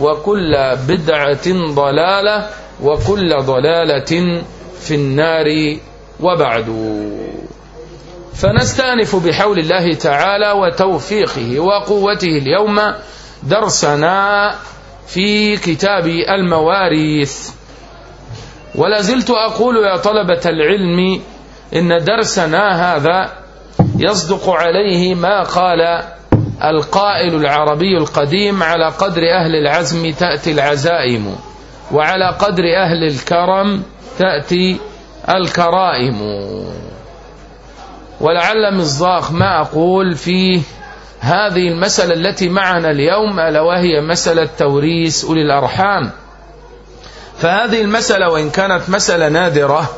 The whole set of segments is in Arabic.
وكل بدعة ضلالة وكل ضلالة في النار وبعد. فنستأنف بحول الله تعالى وتوفيقه وقوته اليوم درسنا في كتاب المواريث. ولا زلت أقول يا طلبة العلم إن درسنا هذا يصدق عليه ما قال القائل العربي القديم على قدر أهل العزم تأتي العزائم وعلى قدر أهل الكرم تأتي الكرائم. ولعل مصداق ما أقول في هذه المسألة التي معنا اليوم ألا وهي مسألة توريث أولي الأرحام. فهذه المسألة وإن كانت مسألة نادرة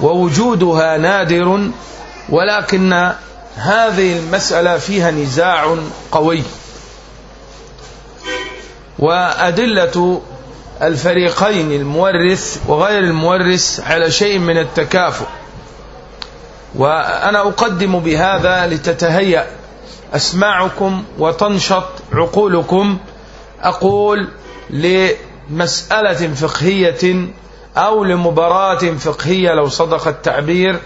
ووجودها نادر ولكن هذه المسألة فيها نزاع قوي. وأدلة الفريقين المورث وغير المورث على شيء من التكافؤ. وأنا أقدم بهذا لتتهيأ أسماعكم وتنشط عقولكم. أقول لمسألة فقهية أو لمباراة فقهية لو صدق التعبير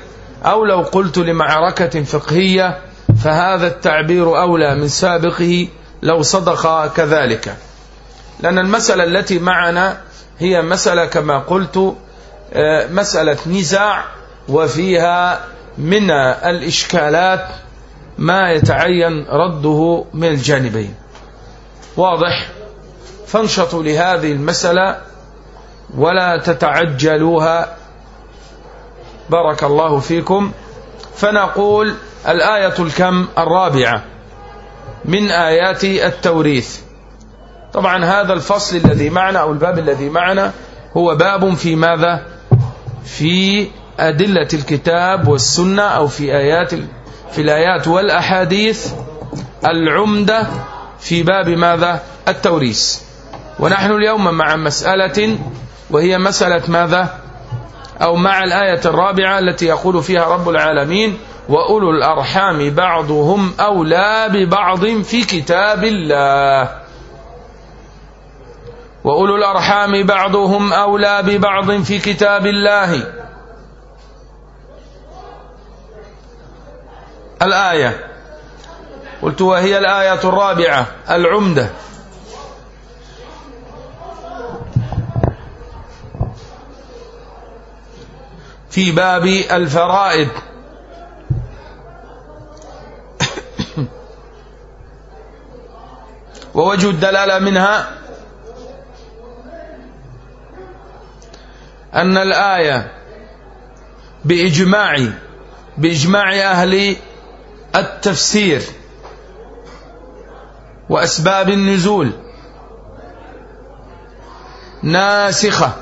أو لو قلت لمعركة فقهية فهذا التعبير أولى من سابقه لو صدق كذلك. لأن المسألة التي معنا هي مسألة كما قلت مسألة نزاع وفيها من الإشكالات ما يتعين رده من الجانبين. واضح؟ فانشطوا لهذه المسألة ولا تتعجلوها بارك الله فيكم. فنقول الآية الكم الرابعة من آيات التوريث. طبعا هذا الفصل الذي معنا أو الباب الذي معنا هو باب في ماذا؟ في أدلة الكتاب والسنة أو في آيات في الآيات والأحاديث العمدة في باب ماذا؟ التوريث. ونحن اليوم مع مسألة وهي مسألة ماذا؟ أو مع الآية الرابعة التي يقول فيها رب العالمين وأولو الأرحام بعضهم أولى ببعض في كتاب الله. وأولو الأرحام بعضهم أولى ببعض في كتاب الله. الآية. قلت وهي الآية الرابعة العمدة. في باب الفرائض. ووجه الدلالة منها أن الآية بإجماع بإجماع أهل التفسير وأسباب النزول ناسخة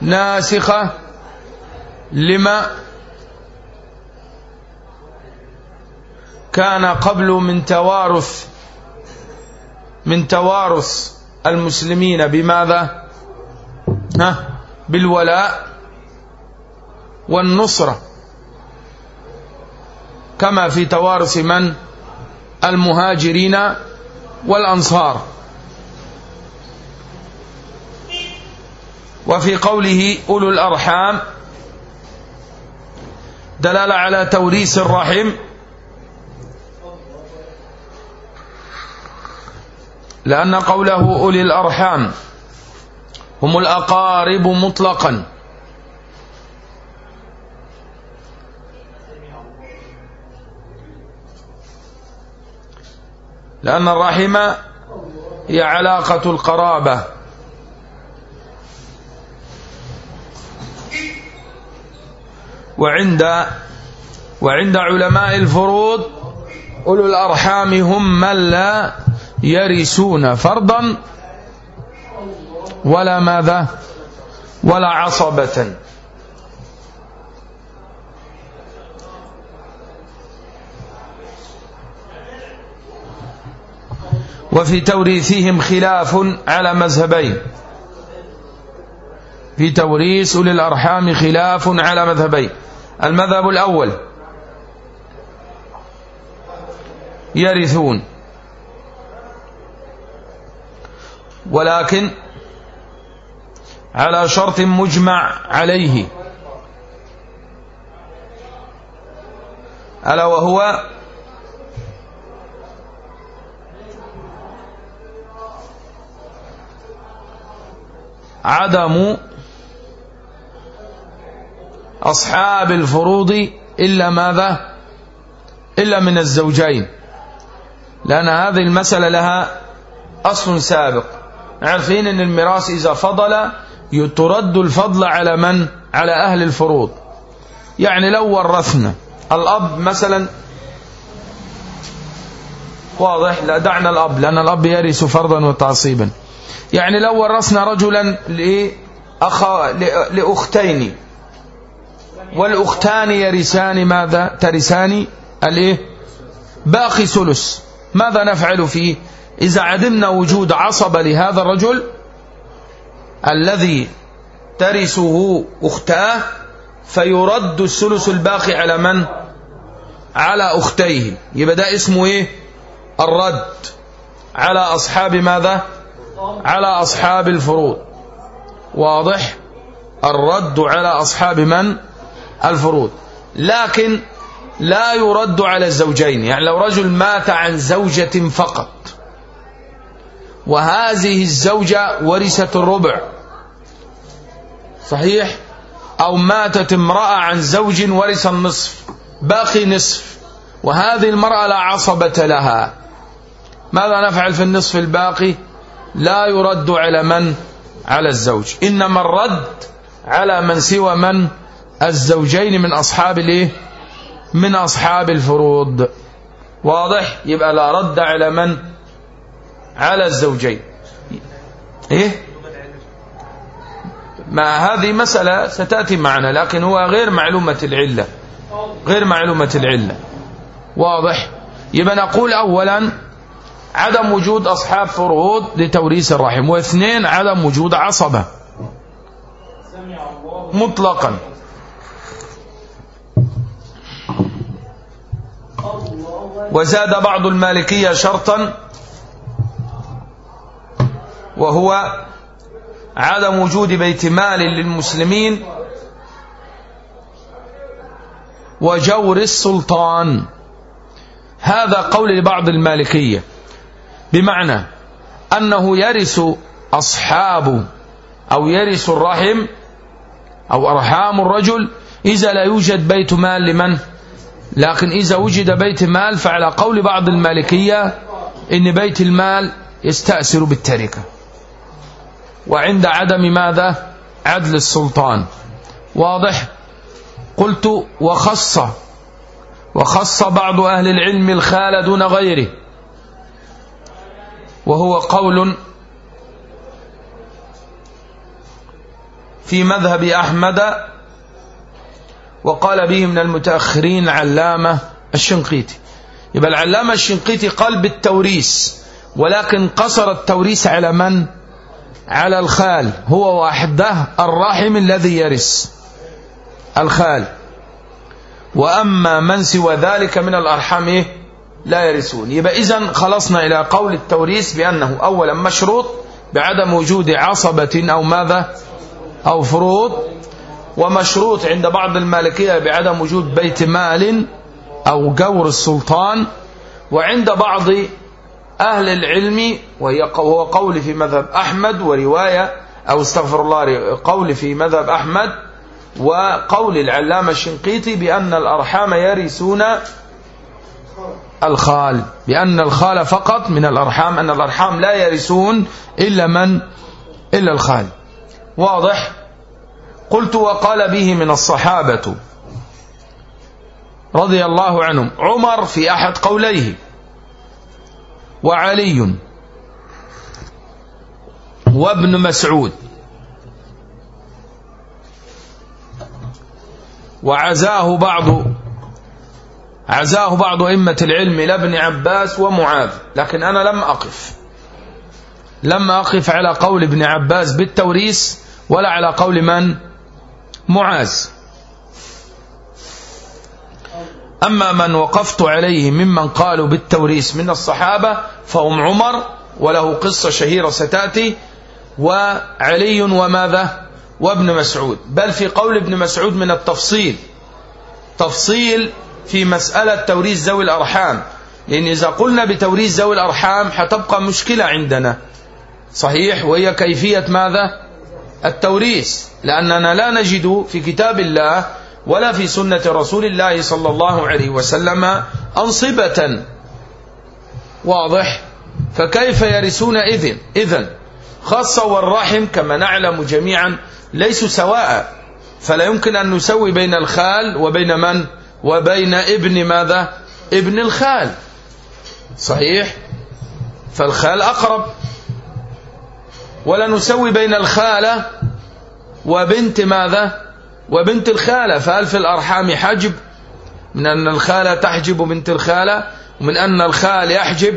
ناسخة لما كان قبل من توارث من توارث المسلمين بماذا؟ ها؟ بالولاء والنصرة. كما في توارث من؟ المهاجرين والأنصار. وفي قوله أولو الأرحام دلالة على توريث الرحم. لأن قوله أولي الأرحام هم الأقارب مطلقا. لأن الرحم هي علاقة القرابة. وعند وعند علماء الفروض أولو الأرحام هم من لا يرثون فرضا ولا ماذا؟ ولا عصبة. وفي توريثهم خلاف على مذهبين. في توريث أولي الأرحام خلاف على مذهبين. المذهب الأول. يرثون. ولكن على شرط مجمع عليه. ألا وهو عدم أصحاب الفروض إلا ماذا؟ إلا من الزوجين. لأن هذه المسألة لها أصل سابق. عارفين أن الميراث إذا فضل يترد الفضل على من؟ على أهل الفروض. يعني لو ورثنا الأب مثلا واضح؟ لا دعنا الأب لأن الأب يرث فرضا وتعصيبا. يعني لو ورثنا رجلا لأخ... لأختين. والأختان يرثان ماذا؟ ترثان الإيه؟ باقي ثلث. ماذا نفعل فيه؟ إذا عدمنا وجود عصبة لهذا الرجل الذي ترثه أختاه فيرد الثلث الباقي على من؟ على أختيه. يبقى ده اسمه إيه؟ الرد. على أصحاب ماذا؟ على أصحاب الفروض. واضح؟ الرد على أصحاب من؟ الفروض. لكن لا يرد على الزوجين. يعني لو رجل مات عن زوجة فقط وهذه الزوجة ورثت الربع صحيح؟ أو ماتت امرأة عن زوج ورث النصف باقي نصف وهذه المرأة لا عصبة لها. ماذا نفعل في النصف الباقي؟ لا يرد على من؟ على الزوج. إنما الرد على من سوى من؟ الزوجين من أصحاب الإيه؟ من أصحاب الفروض. واضح؟ يبقى لا رد على من؟ على الزوجين. إيه؟ ما هذه مسألة ستأتي معنا لكن هو غير معلومة العلة. غير معلومة العلة. واضح؟ يبقى نقول أولا عدم وجود أصحاب فروض لتوريث الرحم واثنين عدم وجود عصبة. مطلقا. وزاد بعض المالكية شرطا وهو عدم وجود بيت مال للمسلمين وجور السلطان. هذا قول لبعض المالكية بمعنى أنه يرث أصحاب أو يرث الرحم أو أرحام الرجل إذا لا يوجد بيت مال لمن؟ لكن إذا وجد بيت مال فعلى قول بعض المالكية إن بيت المال يستأثر بالتركة وعند عدم ماذا عدل السلطان واضح قلت وخص وخص بعض أهل العلم الخال دون غيره وهو قول في مذهب أحمد وقال به من المتأخرين علامة الشنقيطي. يبقى العلامة الشنقيطي قال بالتوريس ولكن قصر التوريس على من؟ على الخال هو وحده الرحم الذي يرث الخال. وأما من سوى ذلك من الأرحام إيه؟ لا يرثون. يبقى إذن خلصنا إلى قول التوريث بأنه أولا مشروط بعدم وجود عصبة أو ماذا؟ أو فروض. ومشروط عند بعض المالكية بعدم وجود بيت مال أو جور السلطان وعند بعض أهل العلم وهو قول في مذهب أحمد ورواية أو استغفر الله قول في مذهب أحمد وقول العلامة الشنقيطي بأن الأرحام يرثون الخال بأن الخال فقط من الأرحام أن الأرحام لا يرثون إلا من إلا الخال. واضح؟ قلت وقال به من الصحابة رضي الله عنهم عمر في أحد قوليه وعلي وابن مسعود وعزاه بعض عزاه بعض أئمة العلم إلى ابن عباس ومعاذ لكن أنا لم أقف لم أقف على قول ابن عباس بالتوريس ولا على قول من؟ معاذ. أما من وقفت عليه ممن قالوا بالتوريس من الصحابة فهم عمر وله قصة شهيرة ستأتي وعلي وماذا؟ وابن مسعود. بل في قول ابن مسعود من التفصيل. تفصيل في مسألة توريث ذوي الأرحام. لأن إذا قلنا بتوريث ذوي الأرحام حتبقى مشكلة عندنا. صحيح؟ وهي كيفية ماذا؟ التوريث لأننا لا نجد في كتاب الله ولا في سنة رسول الله صلى الله عليه وسلم أنصبة. واضح؟ فكيف يرثون إذن؟ إذن خاصة والرحم كما نعلم جميعا ليسوا سواء فلا يمكن أن نسوي بين الخال وبين من؟ وبين ابن ماذا؟ ابن الخال. صحيح؟ فالخال أقرب. ولا نسوي بين الخالة وبنت ماذا؟ وبنت الخالة. فهل في الأرحام حجب؟ من أن الخالة تحجب بنت الخالة ومن أن الخال يحجب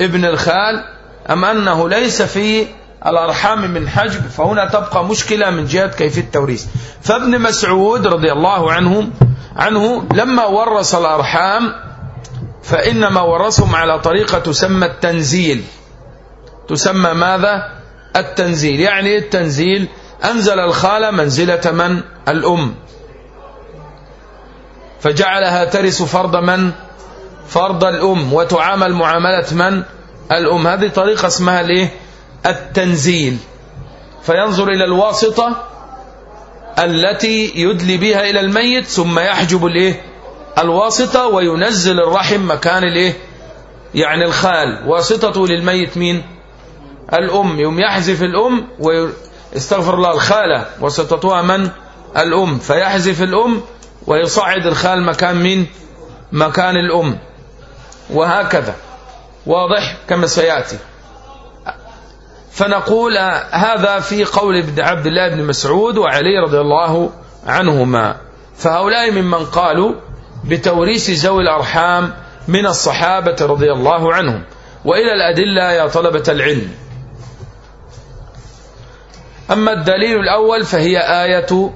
ابن الخال أم أنه ليس في الأرحام من حجب؟ فهنا تبقى مشكلة من جهة كيف التوريث. فابن مسعود رضي الله عنه عنه لما ورث الأرحام فإنما ورثهم على طريقة تسمى التنزيل. تسمى ماذا؟ التنزيل. يعني التنزيل أنزل الخالة منزلة من؟ الأم. فجعلها ترث فرض من؟ فرض الأم. وتعامل معاملة من؟ الأم. هذه طريقة اسمها الايه التنزيل. فينظر إلى الواسطة التي يدلي بها إلى الميت ثم يحجب الإيه؟ الواسطة وينزل الرحم مكان الإيه؟ يعني الخال. واسطته للميت مين؟ الأم يوم يحذف الأم ويستغفر الله الخالة واسطتها من؟ الأم. فيحذف الأم ويصعد الخال مكان مين؟ مكان الأم. وهكذا. واضح كما سيأتي. فنقول هذا في قول ابن عبد الله بن مسعود وعلي رضي الله عنهما. فهؤلاء ممن قالوا بتوريث ذوي الأرحام من الصحابة رضي الله عنهم. وإلى الأدلة يا طلبة العلم. أما الدليل الأول فهي آية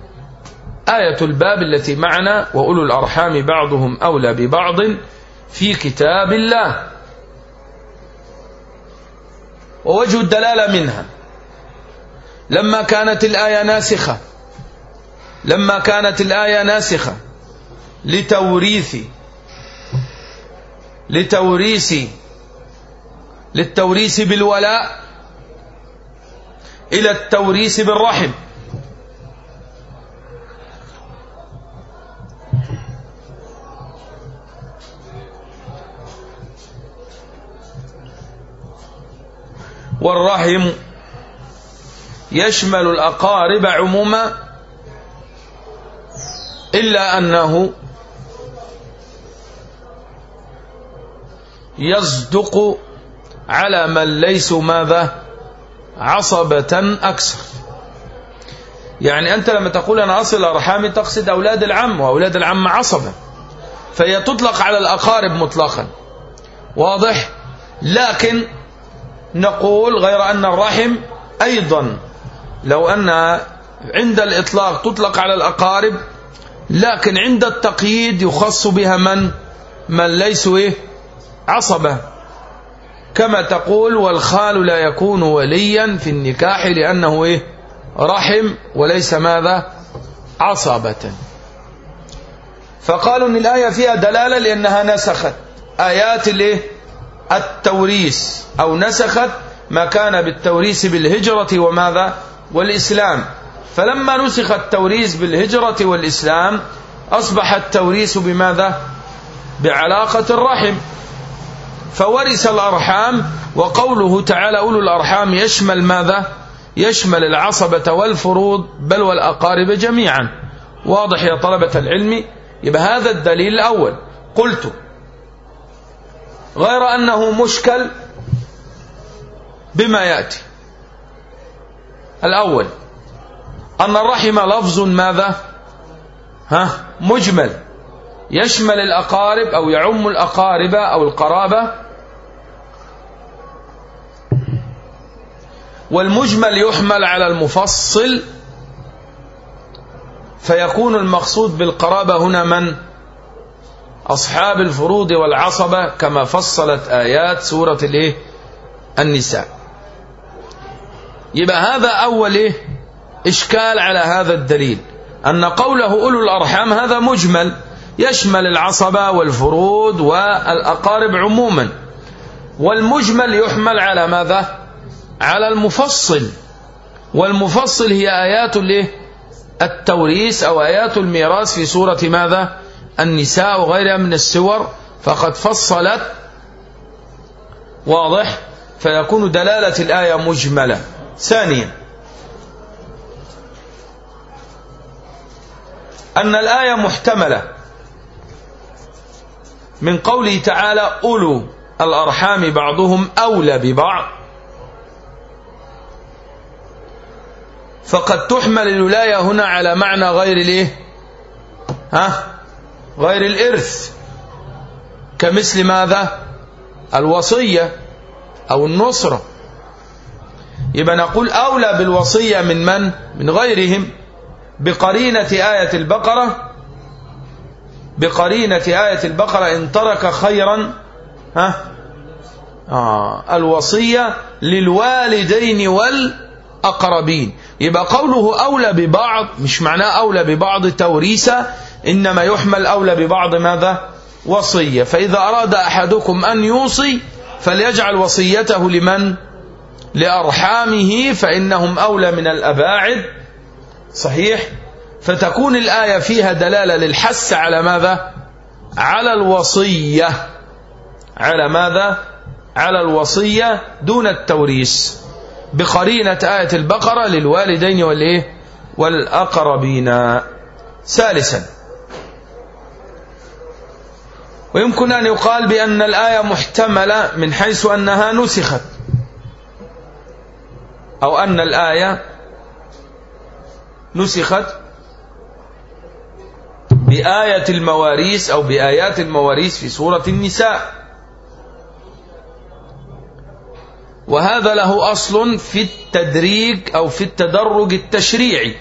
آية الباب التي معنا وأولو الأرحام بعضهم أولى ببعض في كتاب الله. ووجه الدلالة منها. لما كانت الآية ناسخة لما كانت الآية ناسخة لتوريث لتوريث للتوريث بالولاء إلى التوريث بالرحم. والرحم يشمل الأقارب عموما إلا أنه يصدق على من ليسوا ماذا؟ عصبة أكثر. يعني أنت لما تقول أنا أصل أرحامي تقصد أولاد العم وأولاد العم عصبة. فهي تطلق على الأقارب مطلقا. واضح؟ لكن نقول غير أن الرحم أيضا. لو أن عند الإطلاق تطلق على الأقارب لكن عند التقييد يخص بها من؟ من ليسوا إيه؟ عصبة. كما تقول والخال لا يكون وليا في النكاح لأنه إيه؟ رحم وليس ماذا؟ عصبة فقالوا إن الآية فيها دلالة لأنها نسخت. آيات الايه التوريث. أو نسخت ما كان بالتوريث بالهجرة وماذا؟ والإسلام. فلما نسخ التوريث بالهجرة والإسلام أصبح التوريث بماذا؟ بعلاقة الرحم. فورث الأرحام وقوله تعالى أولو الأرحام يشمل ماذا؟ يشمل العصبة والفروض بل والأقارب جميعا. واضح يا طلبة العلم؟ يبقى هذا الدليل الأول. قلت غير أنه مشكل بما يأتي. الأول أن الرحم لفظ ماذا؟ ها؟ مجمل. يشمل الأقارب أو يعم الأقارب أو القرابة. والمجمل يحمل على المفصل فيكون المقصود بالقرابة هنا من؟ أصحاب الفروض والعصبة كما فصلت آيات سورة الإيه؟ النساء. يبقى هذا أول إيه؟ إشكال على هذا الدليل. أن قوله أولو الأرحام هذا مجمل. يشمل العصبة والفروض والأقارب عموما. والمجمل يحمل على ماذا؟ على المفصل. والمفصل هي آيات التوريث أو آيات الميراث في سورة ماذا؟ النساء وغيرها من السور. فقد فصلت واضح؟ فيكون دلالة الآية مجملة. ثانيا أن الآية محتملة. من قوله تعالى أولو الأرحام بعضهم أولى ببعض. فقد تحمل الولاية هنا على معنى غير الإيه؟ ها؟ غير الإرث. كمثل ماذا؟ الوصية أو النصرة. يبقى نقول أولى بالوصية من من؟ من غيرهم. بقرينة آية البقرة بقرينة آية البقرة إن ترك خيرا ها؟ آه الوصية للوالدين والأقربين. يبقى قوله أولى ببعض مش معناه أولى ببعض توريثة إنما يحمل أولى ببعض ماذا؟ وصية. فإذا أراد أحدكم أن يوصي فليجعل وصيته لمن؟ لأرحامه فإنهم أولى من الأباعد. صحيح؟ فتكون الآية فيها دلالة للحس على ماذا؟ على الوصية. على ماذا؟ على الوصية دون التوريث. بقرينة آية البقرة للوالدين والإيه؟ والأقربين. ثالثا. ويمكن أن يقال بأن الآية محتملة من حيث أنها نسخت. أو أن الآية نسخت بآية المواريث أو بآيات المواريث في سورة النساء. وهذا له أصل في التدريج أو في التدرج التشريعي.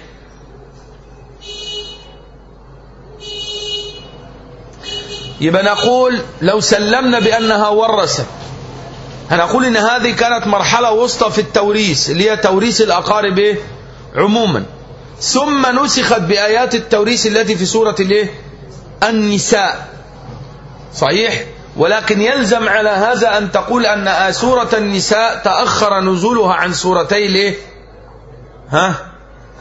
يبقى نقول لو سلمنا بأنها ورثت. هنقول إن هذه كانت مرحلة وسطى في التوريث اللي هي توريث الأقارب إيه؟ عموما. ثم نسخت بآيات التوريث التي في سورة الإيه؟ النساء. صحيح؟ ولكن يلزم على هذا أن تقول أن سورة النساء تأخر نزولها عن سورتي الإيه؟ ها؟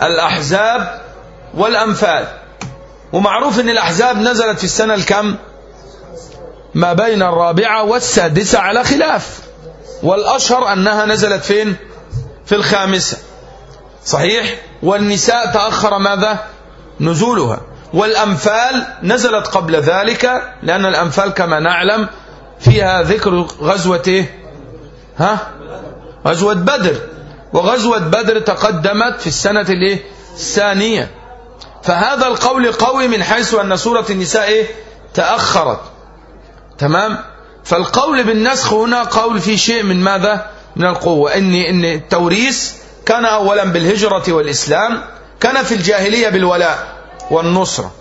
الأحزاب والأنفال. ومعروف أن الأحزاب نزلت في السنة الكم؟ ما بين الرابعة والسادسة على خلاف. والأشهر أنها نزلت فين؟ في الخامسة. صحيح؟ والنساء تأخر ماذا؟ نزولها. والأنفال نزلت قبل ذلك لأن الأنفال كما نعلم فيها ذكر غزوة إيه؟ ها؟ غزوة بدر. وغزوة بدر تقدمت في السنة الإيه؟ الثانية. فهذا القول قوي من حيث أن سورة النساء إيه؟ تأخرت. تمام؟ فالقول بالنسخ هنا قول في شيء من ماذا؟ من القوة. إن, إن التوريث كان أولا بالهجرة والإسلام كان في الجاهلية بالولاء والنصرة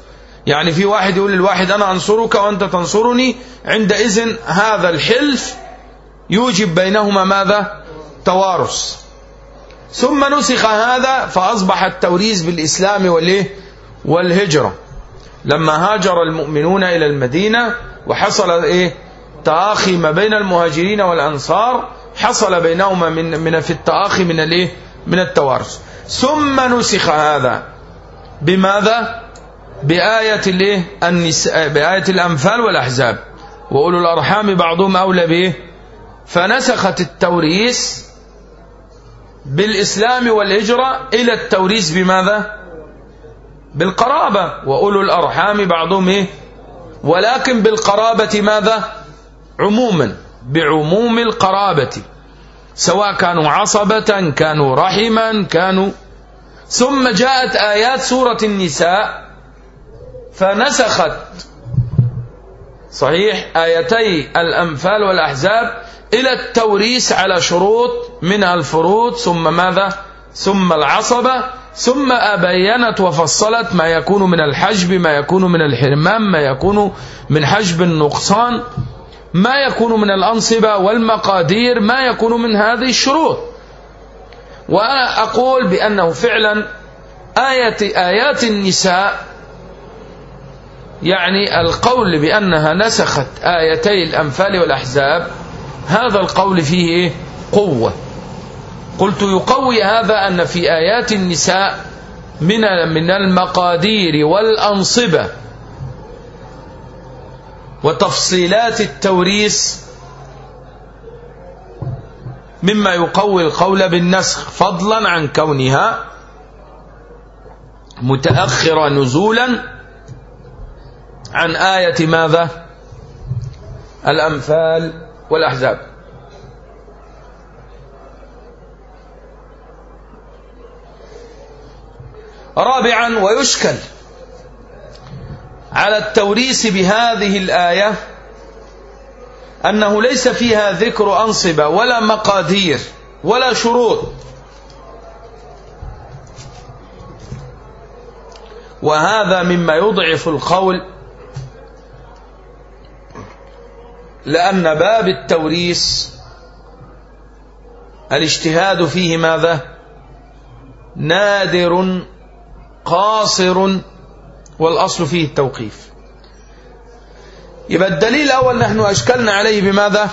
يعني في واحد يقول للواحد أنا أنصرك وأنت تنصرني عندئذ هذا الحلف يوجب بينهما ماذا؟ توارث. ثم نسخ هذا فأصبح التوريث بالإسلام والإيه؟ والهجرة. لما هاجر المؤمنون إلى المدينة وحصل إيه؟ تآخي ما بين المهاجرين والأنصار حصل بينهما من من في التآخي من الإيه؟ من التوارث. ثم نسخ هذا بماذا؟ بآية النساء بآية الأنفال والأحزاب. وأولو الأرحام بعضهم أولى به. فنسخت التوريث بالإسلام والهجرة إلى التوريث بماذا؟ بالقرابة. وأولو الأرحام بعضهم إيه؟ ولكن بالقرابة ماذا؟ عموما. بعموم القرابة. سواء كانوا عصبة كانوا رحما كانوا ثم جاءت آيات سورة النساء فنسخت. صحيح آيتي الأنفال والأحزاب إلى التوريث على شروط منها الفروض ثم ماذا؟ ثم العصبة ثم أبينت وفصلت ما يكون من الحجب ما يكون من الحرمان ما يكون من حجب النقصان. ما يكون من الأنصبة والمقادير ما يكون من هذه الشروط وأنا أقول بأنه فعلا آية آيات النساء يعني القول بأنها نسخت آيتي الأنفال والأحزاب هذا القول فيه؟ قوة قلت يقوي هذا أن في آيات النساء من من المقادير والأنصبة وتفصيلات التوريث مما يقوي القول بالنسخ فضلا عن كونها متأخرة نزولا عن آية ماذا؟ الأنفال والأحزاب. رابعا ويشكل على التوريث بهذه الآية أنه ليس فيها ذكر أنصبة ولا مقادير ولا شروط. وهذا مما يضعف القول لأن باب التوريث الاجتهاد فيه ماذا؟ نادر قاصر والأصل فيه التوقيف. يبقى الدليل الأول نحن أشكلنا عليه بماذا؟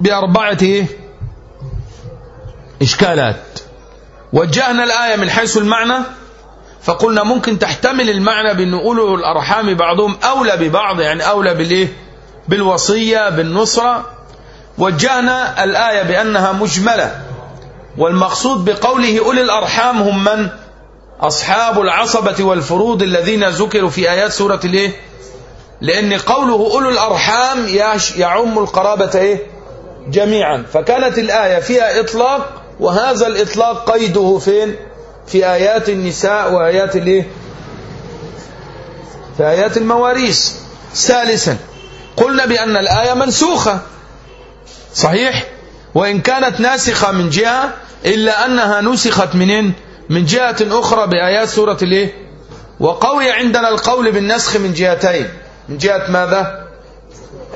بأربعة؟ إشكالات. وجهنا الآية من حيث المعنى فقلنا ممكن تحتمل المعنى بأن أولو الأرحام بعضهم أولى ببعض يعني أولى بالإيه؟ بالوصية بالنصرة. وجهنا الآية بأنها مجملة والمقصود بقوله أولي الأرحام هم من؟ أصحاب العصبة والفروض الذين ذكروا في آيات سورة الإيه؟ لأن قوله أولو الأرحام يعم القرابة إيه؟ جميعا. فكانت الآية فيها إطلاق وهذا الإطلاق قيده فين؟ في آيات النساء وآيات الإيه؟ في آيات المواريث. ثالثا قلنا بأن الآية منسوخة. صحيح؟ وإن كانت ناسخة من جهة إلا أنها نسخت منين؟ من جهة أخرى بآيات سورة الإيه وقوي عندنا القول بالنسخ من جهتين. من جهة ماذا؟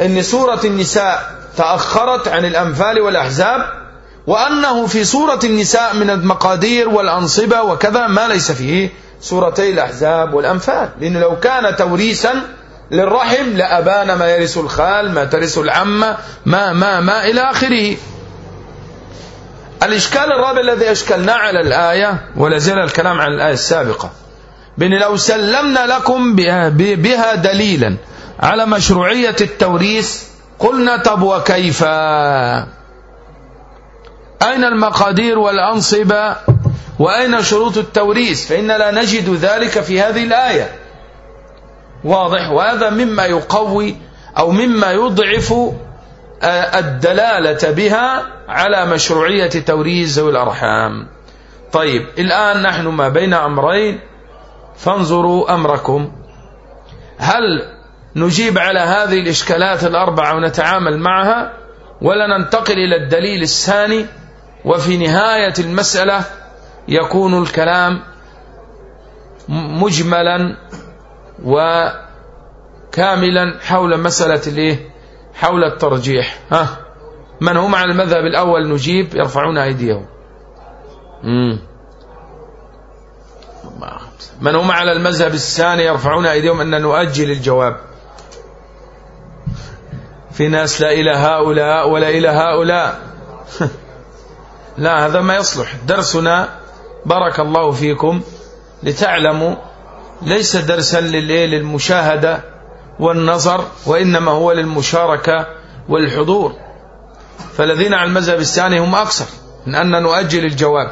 إن سورة النساء تأخرت عن الأنفال والأحزاب وأنه في سورة النساء من المقادير والأنصبة وكذا ما ليس فيه سورتي الأحزاب والأنفال. لأنه لو كان توريثا للرحم لأبان ما يرث الخال ما ترث العمة ما ما ما إلى آخره. الإشكال الرابع الذي أشكلنا على الآية ولا زال الكلام عن الآية السابقة. بأن لو سلمنا لكم بها, دليلا على مشروعية التوريث قلنا طب وكيف؟ أين المقادير والأنصبة؟ وأين شروط التوريث؟ فإن لا نجد ذلك في هذه الآية. واضح؟ وهذا مما يقوي أو مما يضعف الدلالة بها على مشروعية توريث ذوي الأرحام. طيب الآن نحن ما بين أمرين. فانظروا أمركم. هل نجيب على هذه الإشكالات الأربعة ونتعامل معها ولا ننتقل إلى الدليل الثاني؟ وفي نهاية المسألة يكون الكلام مجملا وكاملا حول مسألة الإيه؟ حول الترجيح. ها؟ من هم على المذهب الأول؟ نجيب يرفعون أيديهم. من هم على المذهب الثاني يرفعون أيديهم؟ أن نؤجل الجواب. في ناس لا إلى هؤلاء ولا إلى هؤلاء. لا هذا ما يصلح. درسنا بارك الله فيكم لتعلموا ليس درسا للمشاهدة. والنظر وإنما هو للمشاركة والحضور. فالذين على المذهب الثاني هم أكثر من أن نؤجل الجواب.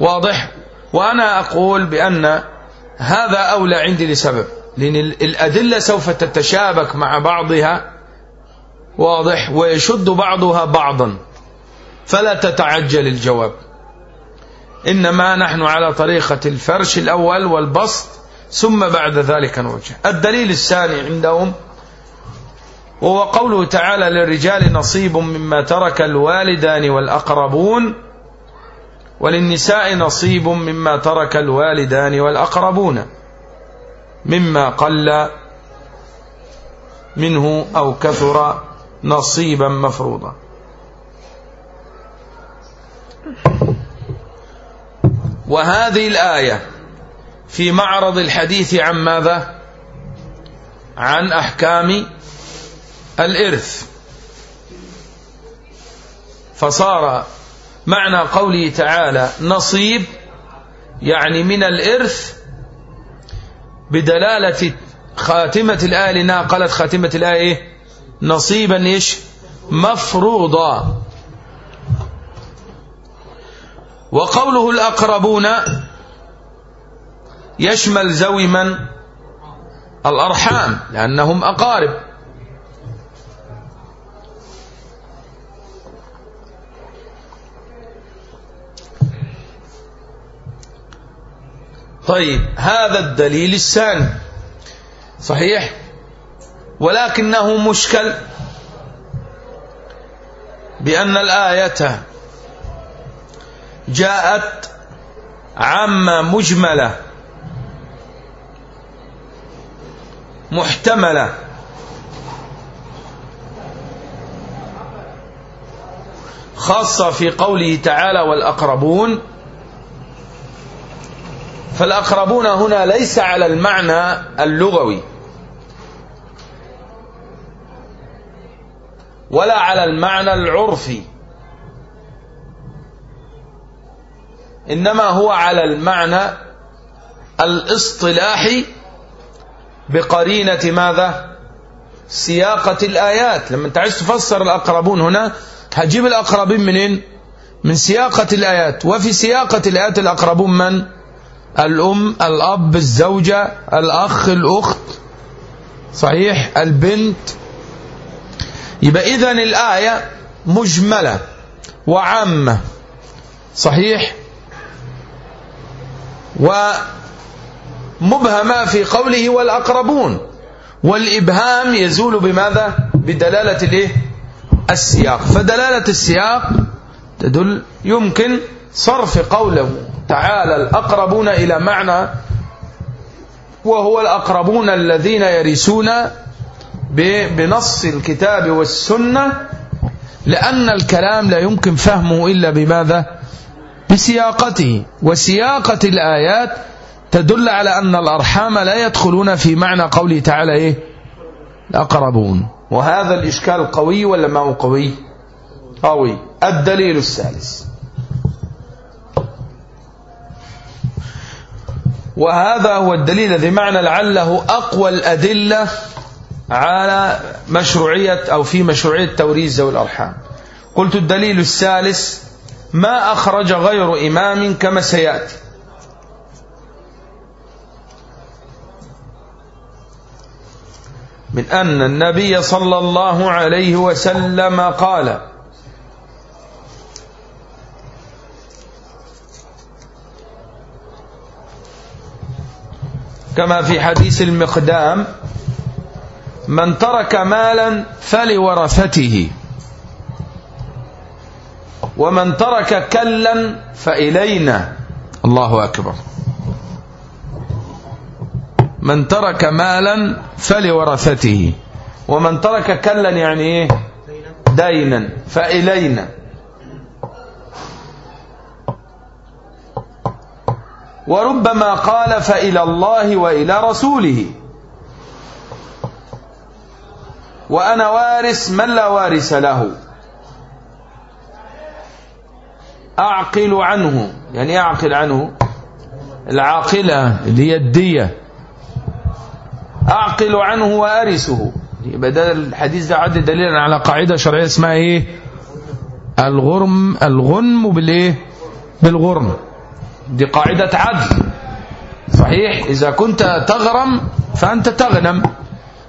واضح؟ وأنا أقول بأن هذا أولى عندي لسبب لأن الأدلة سوف تتشابك مع بعضها. واضح؟ ويشد بعضها بعضا. فلا تتعجل الجواب. إنما نحن على طريقة الفرش الأول والبسط ثم بعد ذلك نرجع الدليل الثاني عندهم وهو قوله تعالى للرجال نصيب مما ترك الوالدان والأقربون وللنساء نصيب مما ترك الوالدان والأقربون مما قل منه أو كثر نصيبا مفروضا. وهذه الآية في معرض الحديث عن ماذا؟ عن أحكام الإرث. فصار معنى قوله تعالى نصيب يعني من الإرث بدلالة خاتمة الآية لأنها قالت خاتمة الآية إيه؟ نصيبا إيش؟ مفروضا. وقوله الأقربون يشمل ذوي من؟ الأرحام لأنهم أقارب. طيب هذا الدليل الثاني. صحيح؟ ولكنه مشكل بأن الآية جاءت عامة مجملة محتملة. خاصة في قوله تعالى والأقربون. فالأقربون هنا ليس على المعنى اللغوي. ولا على المعنى العرفي. إنما هو على المعنى الاصطلاحي بقرينة ماذا؟ سياقة الآيات. لما انت عايز تفسر الأقربون هنا هتجيب الأقربين منين؟ من سياقة الآيات. وفي سياقة الآيات الأقربون من؟ الأم الأب الزوجة الأخ الأخت. صحيح؟ البنت. يبقى إذن الآية مجملة وعامة. صحيح؟ ومبهمة في قوله والأقربون. والإبهام يزول بماذا؟ بدلالة الإيه؟ السياق. فدلالة السياق تدل يمكن صرف قوله تعالى الأقربون إلى معنى وهو الأقربون الذين يرثون بنص الكتاب والسنة لأن الكلام لا يمكن فهمه إلا بماذا؟ بسياقته. وسياقة الآيات تدل على أن الأرحام لا يدخلون في معنى قوله تعالى إيه؟ الأقربون. وهذا الإشكال قوي ولا ما هو قوي؟ قوي. الدليل الثالث. وهذا هو الدليل الذي معنى لعله أقوى الأدلة على مشروعية أو في مشروعية توريث ذوي الأرحام. قلت الدليل الثالث ما أخرج غير إمام كما سيأتي. من أن النبي صلى الله عليه وسلم قال كما في حديث المقدام من ترك مالا فلورثته ومن ترك كلا فإلينا. الله أكبر. من ترك مالا فلورثته. ومن ترك كلا يعني إيه؟ دينا. فإلينا. وربما قال فإلى الله وإلى رسوله. وأنا وارث من لا وارث له؟ أعقل عنه. يعني أعقل عنه؟ العاقلة اللي هي الدية أعقل عنه وأرثه يبقى ده الحديث ده عد دليلا على قاعدة شرعية اسمها إيه؟ الغرم الغنم بالإيه؟ بالغرم. دي قاعدة عدل. صحيح؟ إذا كنت تغرم فأنت تغنم.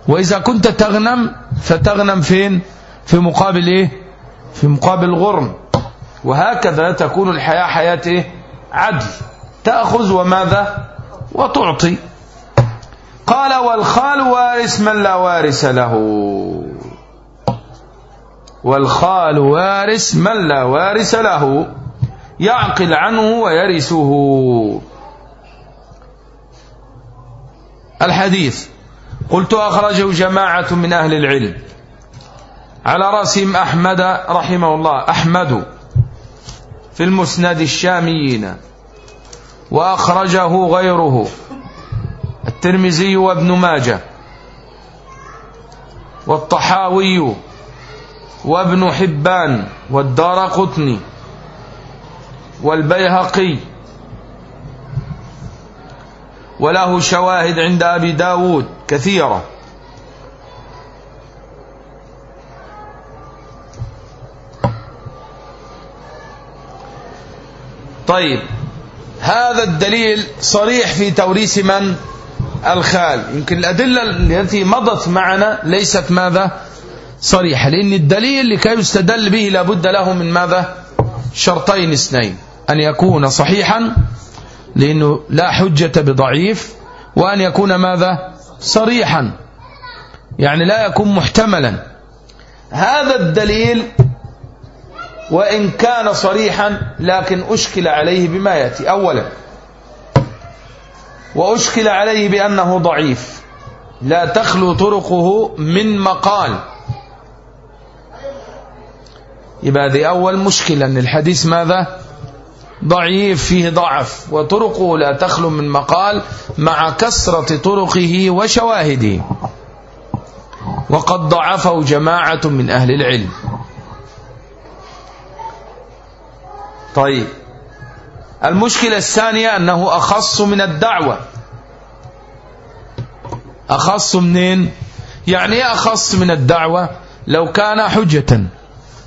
وإذا كنت تغنم فتغنم فين؟ في مقابل إيه؟ في مقابل غرم. وهكذا تكون الحياة حياة إيه؟ عدل. تأخذ وماذا؟ وتعطي. قال والخال وارث من لا وارث له. والخال وارث من لا وارث له. يعقل عنه ويرثه. الحديث قلت أخرجه جماعة من أهل العلم. على رأسهم أحمد رحمه الله. أحمد في المسند الشاميين. وأخرجه غيره. الترمذي وابن ماجه والطحاوي وابن حبان والدار قطني والبيهقي وله شواهد عند أبي داود كثيرة. طيب هذا الدليل صريح في توريث من؟ الخال. يمكن الأدلة التي مضت معنا ليست ماذا صريحة لأن الدليل لكي يستدل به لابد له من ماذا؟ شرطين اثنين. أن يكون صحيحا لأنه لا حجة بضعيف وأن يكون ماذا؟ صريحا. يعني لا يكون محتملا. هذا الدليل وإن كان صريحا لكن أشكل عليه بما يأتي. أولا وأشكل عليه بأنه ضعيف. لا تخلو طرقه من مقال. يبقى هذه أول مشكلة أن الحديث ماذا؟ ضعيف فيه ضعف. وطرقه لا تخلو من مقال مع كسرة طرقه وشواهده. وقد ضعفه جماعة من أهل العلم. طيب. المشكلة الثانية أنه أخص من الدعوة. أخص منين؟ يعني إيه أخص من الدعوة؟ لو كان حجة.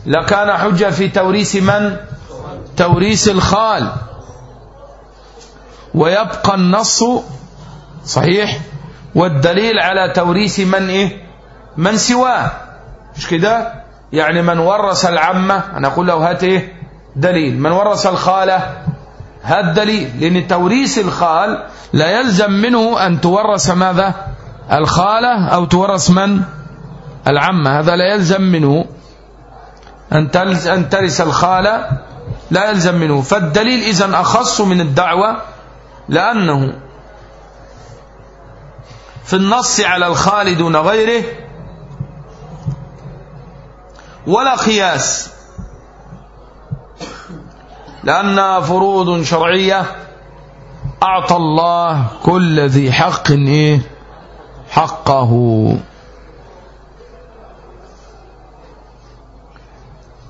لكان حجة في توريث من؟ توريث الخال. ويبقى النص صحيح؟ والدليل على توريث من إيه؟ من سواه. مش كده؟ يعني من ورث العمة. أنا أقول له هات إيه؟ دليل. من ورث الخالة هات دليل لأن توريث الخال لا يلزم منه أن تورث ماذا؟ الخالة أو تورث من؟ العمة. هذا لا يلزم منه أن ترث الخالة لا يلزم منه. فالدليل إذن أخص من الدعوة لأنه في النص على الخال دون غيره ولا قياس. لأنها فروض شرعية أعطى الله كل ذي حق إيه؟ حقه.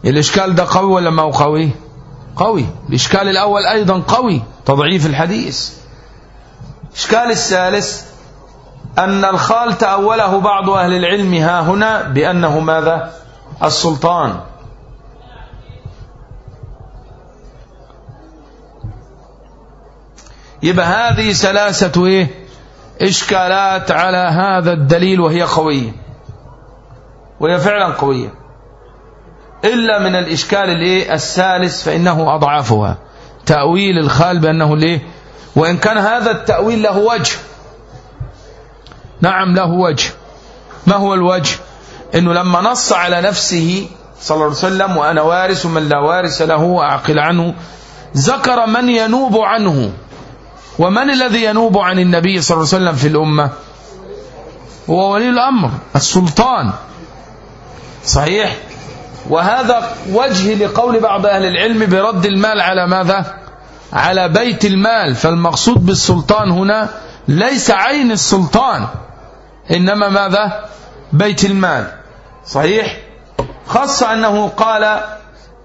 الإشكال ده قوي ولا ما هو قوي؟ قوي. الإشكال الأول أيضا قوي تضعيف الحديث. الإشكال الثالث أن الخال تأوله بعض أهل العلم ها هنا بأنه ماذا؟ السلطان. يبقى هذه ثلاثة إيه؟ إشكالات على هذا الدليل وهي قوية. وهي فعلا قوية. إلا من الإشكال الإيه؟ الثالث فإنه أضعافها تأويل الخال بأنه الايه وإن كان هذا التأويل له وجه. نعم له وجه. ما هو الوجه؟ إنه لما نص على نفسه صلى الله عليه وسلم وأنا وارث من لا وارث له وأعقل عنه ذكر من ينوب عنه. ومن الذي ينوب عن النبي صلى الله عليه وسلم في الأمة؟ هو ولي الأمر السلطان. صحيح؟ وهذا وجه لقول بعض أهل العلم برد المال على ماذا؟ على بيت المال. فالمقصود بالسلطان هنا ليس عين السلطان إنما ماذا؟ بيت المال. صحيح؟ خص أنه قال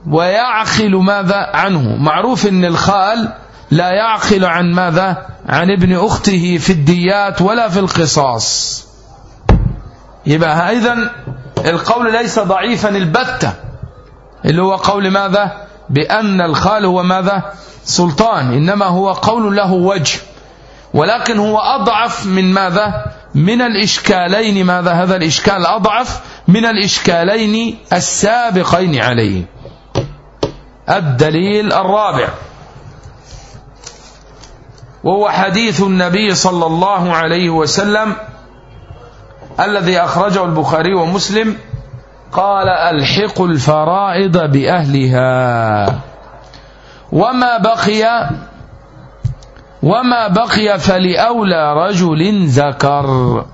ويعقل ماذا؟ عنه. معروف أن الخال لا يعقل عن ماذا؟ عن ابن أخته في الديات ولا في القصاص. يبقى إذن القول ليس ضعيفا البتة. اللي هو قول ماذا؟ بأن الخال هو ماذا؟ سلطان. إنما هو قول له وجه. ولكن هو أضعف من ماذا؟ من الإشكالين. ماذا؟ هذا الإشكال أضعف من الإشكالين السابقين عليه. الدليل الرابع. وهو حديث النبي صلى الله عليه وسلم الذي أخرجه البخاري ومسلم قال ألحق الفرائض بأهلها وما بقي وما بقي فلأولى رجل ذكر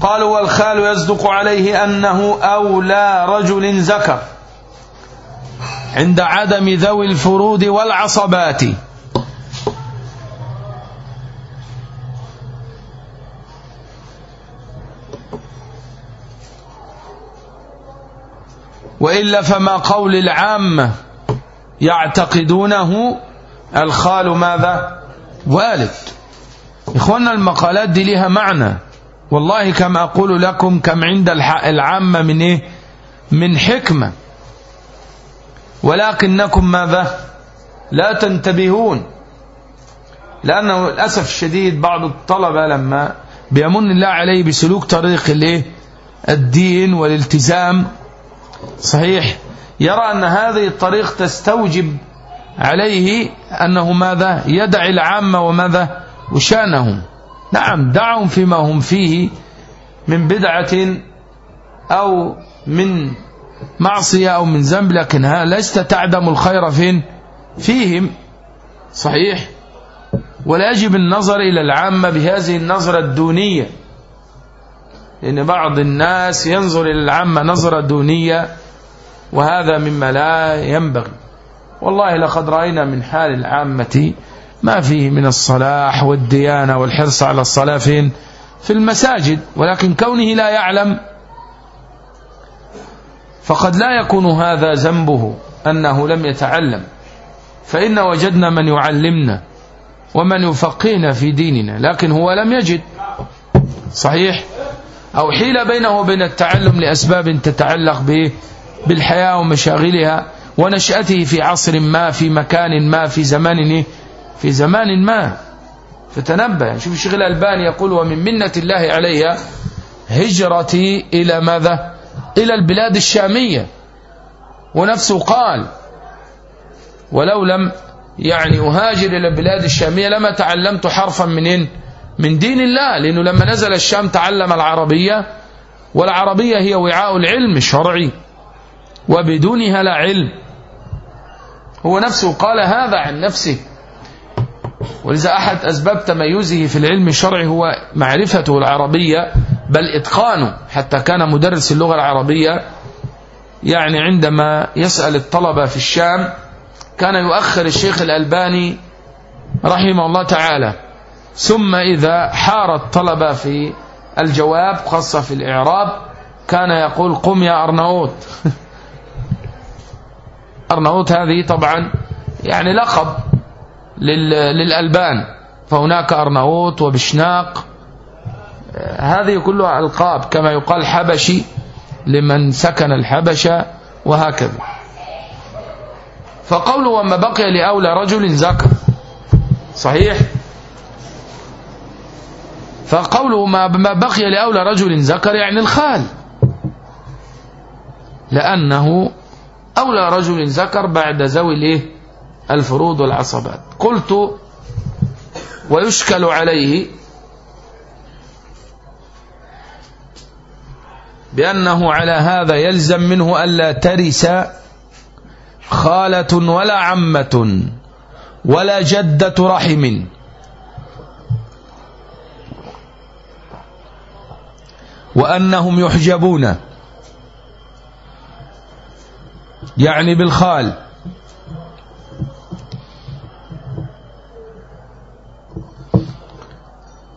قالوا والخال يصدق عليه أنه أولى رجل ذكر عند عدم ذوي الفروض والعصبات. وإلا فما قول العامة يعتقدونه الخال ماذا؟ والد. إخوانا المقالات دي لها معنى. والله كما أقول لكم كم عند العامة من إيه؟ من حكمة. ولكنكم ماذا؟ لا تنتبهون. لأنه للأسف الشديد بعض الطلبة لما بيمن الله عليه بسلوك طريق الدين والالتزام. صحيح. يرى أن هذه الطريق تستوجب عليه أنه ماذا؟ يدعي العامة وماذا؟ وشانهم. نعم دعهم فيما هم فيه من بدعة أو من معصية أو من ذنب لكنها لست تعدم الخير فين؟ فيهم. صحيح. ولا يجب النظر إلى العامة بهذه النظرة الدونية. لأن بعض الناس ينظر إلى العامة نظرة دونية وهذا مما لا ينبغي. والله لقد رأينا من حال العامة ما فيه من الصلاح والديانة والحرص على الصلاة فين؟ في المساجد ولكن كونه لا يعلم فقد لا يكون هذا ذنبه أنه لم يتعلم. فإن وجدنا من يعلمنا ومن يفقهنا في ديننا لكن هو لم يجد. صحيح؟ أو حيل بينه وبين التعلم لأسباب تتعلق بالحياة ومشاغلها ونشأته في عصر ما في مكان ما في زمان في زمان ما. فتنبه. يعني شوف الشيخ الألباني يقول ومن منة الله عليها هجرتي إلى ماذا؟ إلى البلاد الشامية. ونفسه قال ولو لم يعني أهاجر إلى البلاد الشامية لما تعلمت حرفا منين من دين الله. لأنه لما نزل الشام تعلم العربية والعربية هي وعاء العلم الشرعي وبدونها لا علم. هو نفسه قال هذا عن نفسه. ولذا أحد أسباب تميزه في العلم الشرعي هو معرفته العربية بل إتقانه. حتى كان مدرس اللغة العربية يعني عندما يسأل الطلبة في الشام كان يؤخر الشيخ الألباني رحمه الله تعالى. ثم إذا حار الطلبة في الجواب خاصة في الإعراب كان يقول قم يا أرناؤوط أرناؤوط هذه طبعا يعني لقب. للألبان. فهناك أرناؤوط وبشناق. هذه كلها ألقاب كما يقال حبشي لمن سكن الحبشة وهكذا. فقوله وما بقي لأولى رجل ذكر صحيح؟ فقوله ما بقي لأولى رجل ذكر يعني الخال. لأنه أولى رجل ذكر بعد ذوي الإيه؟ الفروض والعصبات قلت ويشكل عليه بأنه على هذا يلزم منه ألا ترس خالة ولا عمة ولا جدة رحم. وأنهم يحجبون يعني بالخال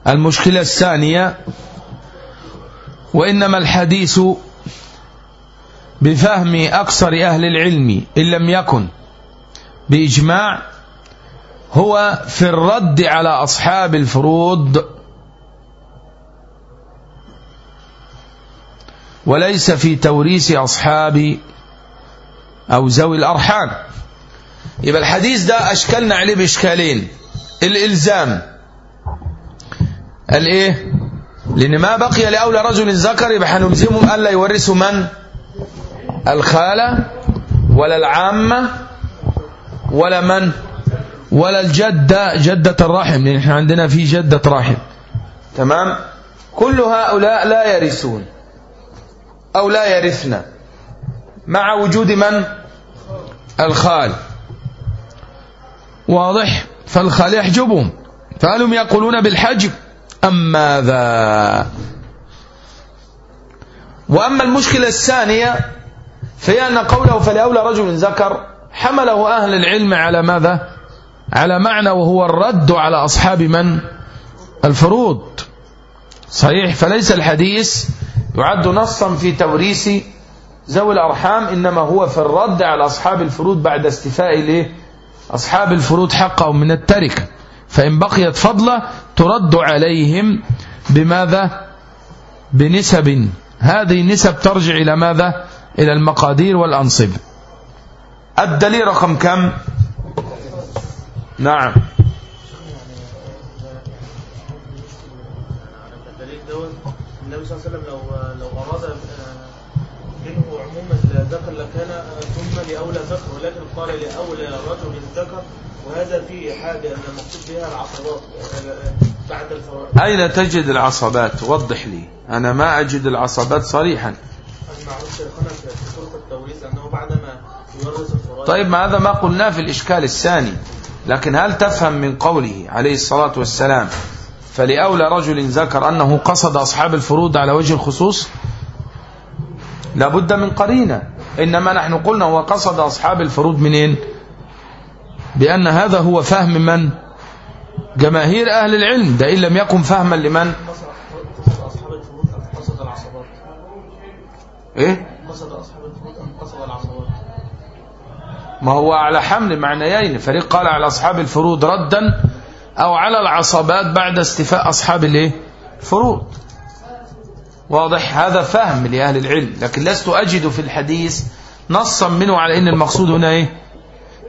المشكلة الثانية وإنما الحديث بفهم أكثر أهل العلم إن لم يكن بإجماع هو في الرد على أصحاب الفروض. وليس في توريث أصحاب أو ذوي الأرحام. يبقى الحديث ده أشكلنا عليه بإشكالين. الإلزام. الإيه لأن ما بقي لأولى رجل ذكر يبقى هنلزمهم ألا يورثوا من؟ الخالة ولا العامة ولا من؟ ولا الجدة جدة الرحم لأن إحنا عندنا في جدة رحم. تمام؟ كل هؤلاء لا يرثون أو لا يرثن مع وجود من؟ الخال. واضح؟ فالخال يحجبهم. فهل يقولون بالحجب؟ أم ماذا؟ وأما المشكلة الثانية فهي أن قوله فلأولى رجل ذكر حمله أهل العلم على ماذا؟ على معنى وهو الرد على أصحاب من؟ الفروض. صحيح فليس الحديث يعد نصا في توريث ذوي الأرحام إنما هو في الرد على أصحاب الفروض بعد استيفاء له أصحاب الفروض حقهم من التركة. فإن بقيت فضلة ترد عليهم بماذا؟ بنسب. هذه النسب ترجع إلى ماذا؟ إلى المقادير والأنصب. الدليل رقم كم؟ نعم. النبي صلى الله عليه وسلم لو لو أراد منه عموم الذكر لكان ثم لأولى ذكر ولكن قال لأولى رجل ذكر. وهذا فيه حاجة أن المقصود بها العصبات بعد الفوائد أين تجد العصبات؟ وضح لي. أنا ما أجد العصبات صريحا. المعروف شيخنا في التوريث أنه بعدما يورث الفرائض طيب ما هذا ما قلناه في الإشكال الثاني. لكن هل تفهم من قوله عليه الصلاة والسلام فلأولى رجل ذكر أنه قصد أصحاب الفروض على وجه الخصوص؟ لابد من قرينة. إنما نحن قلنا هو قصد أصحاب الفروض منين؟ بأن هذا هو فهم من جماهير أهل العلم ده إن لم يكن فهما لمن؟ إيه؟ ما هو على حمل معنيين فريق قال على أصحاب الفروض ردا أو على العصبات بعد استيفاء أصحاب الإيه؟ واضح هذا فهم لأهل العلم لكن لست أجد في الحديث نصا منه على أن المقصود هنا إيه؟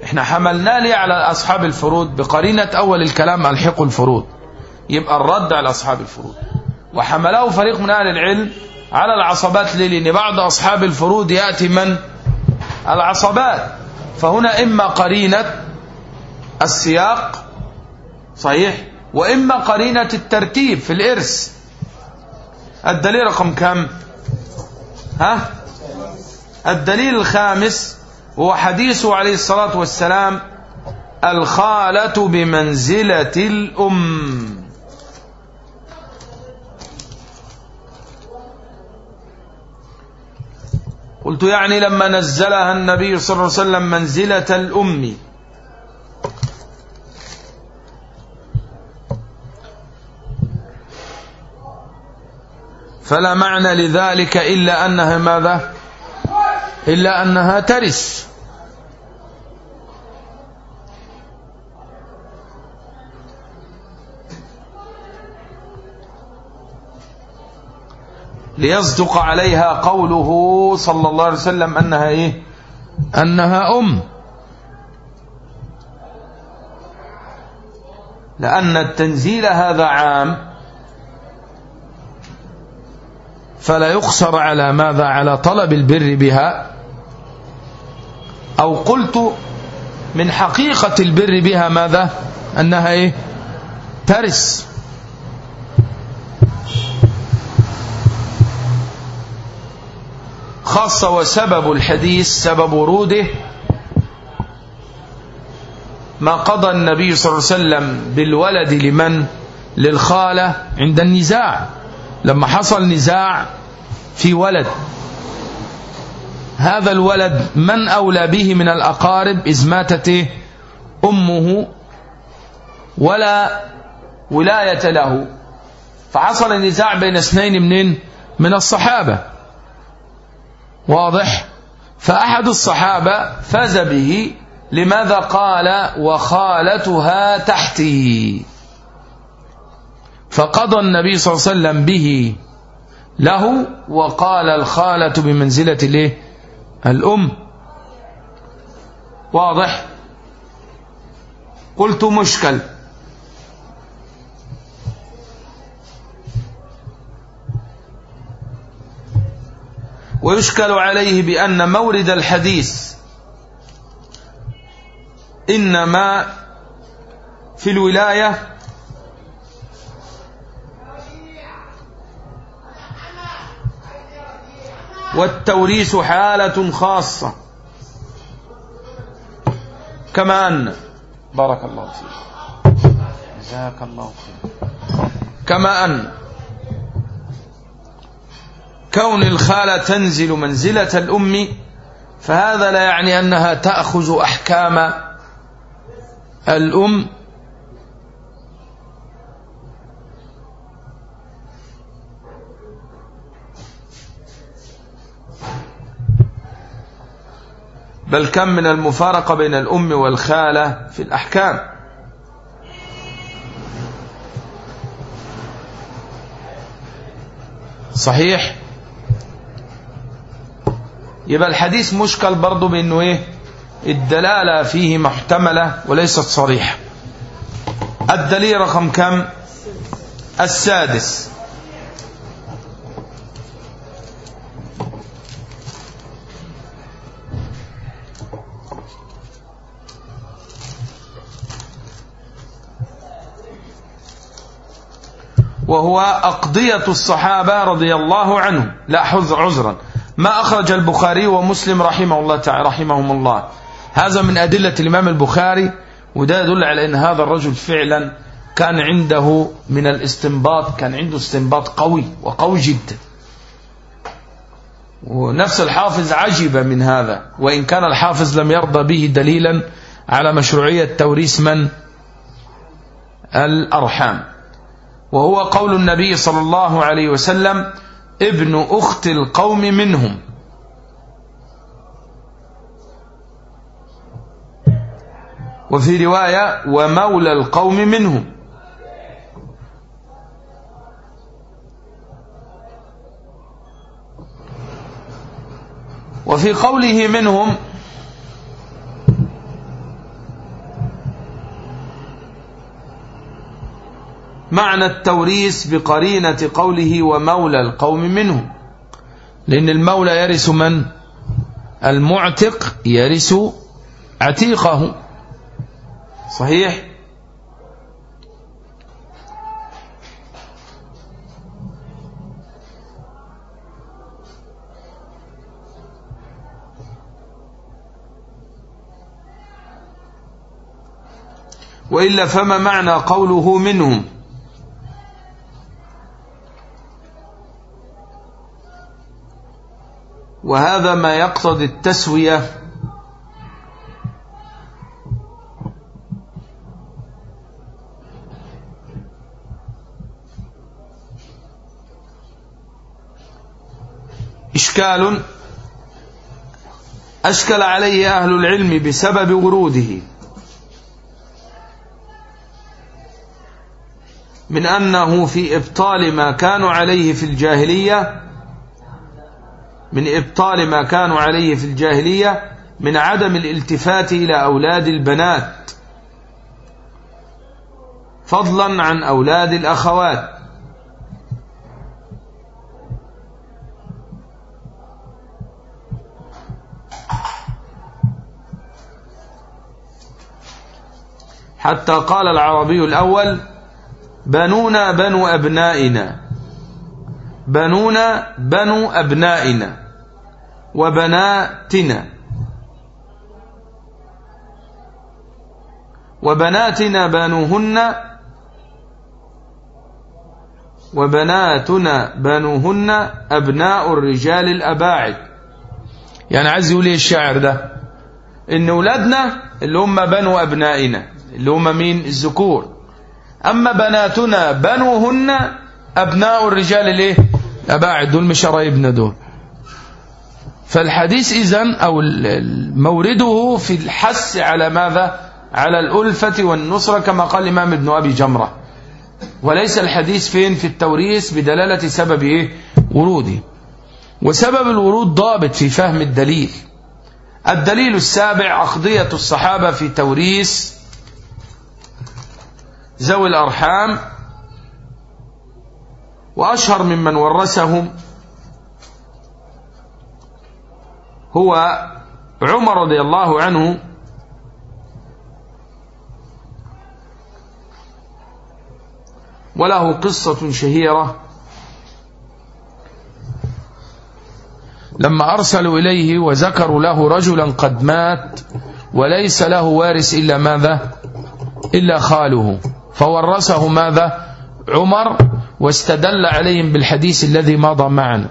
إحنا حملنا لي على أصحاب الفروض بقرينة أول الكلام ألحق الفروض. يبقى الرد على أصحاب الفروض. وحمله فريق من أهل العلم على العصبات ليه؟ لأن بعد أصحاب الفروض يأتي من؟ العصبات. فهنا إما قرينة السياق صحيح؟ وإما قرينة الترتيب في الإرث. الدليل رقم كم؟ ها؟ الدليل الخامس هو حديثه عليه الصلاة والسلام الخالة بمنزلة الأم. قلت يعني لما نزلها النبي صلى الله عليه وسلم منزلة الأم. فلا معنى لذلك إلا أنها ماذا؟ إلا أنها ترث. ليصدق عليها قوله صلى الله عليه وسلم أنها إيه؟ أنها أم. لأن التنزيل هذا عام فلا يقصر على ماذا؟ على طلب البر بها. أو قلت من حقيقة البر بها ماذا؟ أنها إيه؟ ترس. خاصة وسبب الحديث سبب وروده ما قضى النبي صلى الله عليه وسلم بالولد لمن؟ للخالة عند النزاع. لما حصل نزاع في ولد. هذا الولد من أولى به من الأقارب إذ ماتت أمه ولا ولاية له. فحصل نزاع بين اثنين منين؟ من الصحابة. واضح؟ فأحد الصحابة فاز به. لماذا قال وخالتها تحتي؟ فقضى النبي صلى الله عليه وسلم به له وقال الخالة بمنزلة الايه الأم. واضح؟ قلت مشكل. ويشكل عليه بأن مورد الحديث إنما في الولاية والتوريث حالة خاصة. كما أن بارك الله فيك. جزاك الله خير. كما أن كون الخالة تنزل منزلة الأم فهذا لا يعني أنها تأخذ أحكام الأم بل كم من المفارقة بين الأم والخالة في الأحكام. صحيح؟ يبقى الحديث مشكل برضه بأنه إيه؟ الدلالة فيه محتملة وليست صريحة. الدليل رقم كم؟ السادس. وهو أقضية الصحابة رضي الله عنهم. لا حذر عذرا. ما أخرج البخاري ومسلم رحمه الله تعالى رحمهم الله. هذا من أدلة الإمام البخاري وده يدل على أن هذا الرجل فعلا كان عنده من الاستنباط كان عنده استنباط قوي وقوي جدا. ونفس الحافظ عجب من هذا وإن كان الحافظ لم يرضى به دليلا على مشروعية توريث من الأرحام. وهو قول النبي صلى الله عليه وسلم ابن أخت القوم منهم. وفي رواية ومولى القوم منهم. وفي قوله منهم معنى التوريث بقرينة قوله ومولى القوم منهم لأن المولى يرث من؟ المعتق يرث عتيقه. صحيح؟ وإلا فما معنى قوله منهم وهذا ما يقتضي التسوية. إشكال أشكل عليه أهل العلم بسبب وروده. من أنه في إبطال ما كانوا عليه في الجاهلية من إبطال ما كانوا عليه في الجاهلية من عدم الالتفات إلى أولاد البنات. فضلا عن أولاد الأخوات. حتى قال العربي الأول بنونا بنو أبنائنا. بنونا بنو أبنائنا وبناتنا. وبناتنا بنوهن وبناتنا بنوهن أبناء الرجال الأباعد. يعني عايز يقول إيه الشاعر ده؟ إن أولادنا اللي هم بنو أبنائنا اللي هم مين؟ الذكور. أما بناتنا بنوهن أبناء الرجال الإيه؟ الاباعد دول مش قرايبنا دول. فالحديث إذن أو مورده في الحث على ماذا؟ على الألفة والنصرة كما قال الإمام ابن أبي جمرة. وليس الحديث فين؟ في التوريث بدلالة سبب إيه؟ وروده. وسبب الورود ضابط في فهم الدليل. الدليل السابع أخضية الصحابة في توريث ذوي الأرحام وأشهر ممن ورثهم هو عمر رضي الله عنه وله قصة شهيرة. لما أرسلوا إليه وذكروا له رجلا قد مات وليس له وارث إلا ماذا؟ إلا خاله. فورثه ماذا؟ عمر واستدل عليهم بالحديث الذي مضى معنا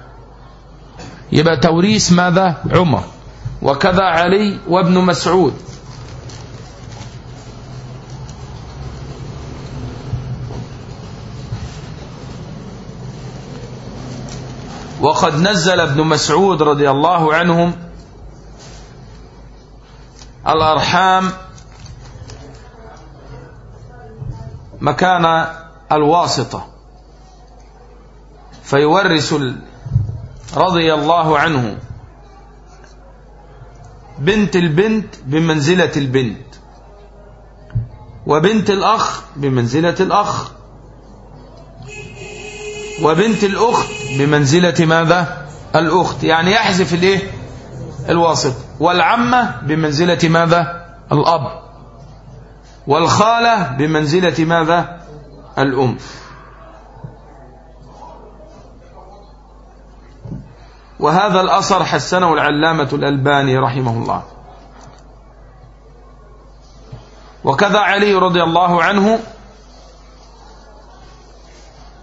يبقى توريث ماذا؟ عمر. وكذا علي وابن مسعود. وقد نزل ابن مسعود رضي الله عنهم الأرحام مكان الواسطة. فيورث رضي الله عنه. بنت البنت بمنزلة البنت وبنت الأخ بمنزلة الأخ وبنت الأخت بمنزلة ماذا؟ الأخت. يعني يحذف الإيه؟ الواسط. والعمة بمنزلة ماذا؟ الأب. والخالة بمنزلة ماذا؟ الأم. وهذا الأثر حسنه العلامة الألباني رحمه الله. وكذا علي رضي الله عنه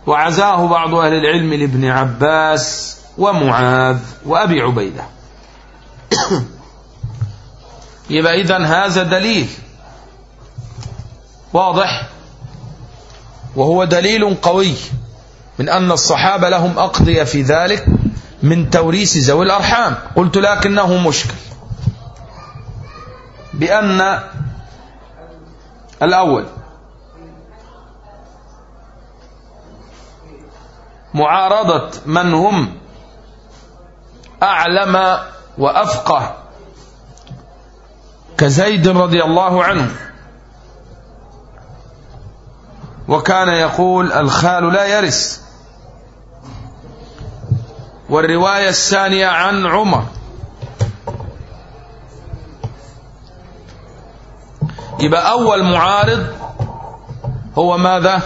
وعزاه بعض أهل العلم لابن عباس ومعاذ وأبي عبيدة. يبقى إذن هذا دليل واضح وهو دليل قوي من أن الصحابة لهم أقضية في ذلك من توريث ذوي الأرحام. قلت لكنه مشكل. بأن الأول معارضة من هم أعلم وأفقه. كزيد رضي الله عنه. وكان يقول الخال لا يرث. والرواية الثانية عن عمر. يبقى أول معارض هو ماذا؟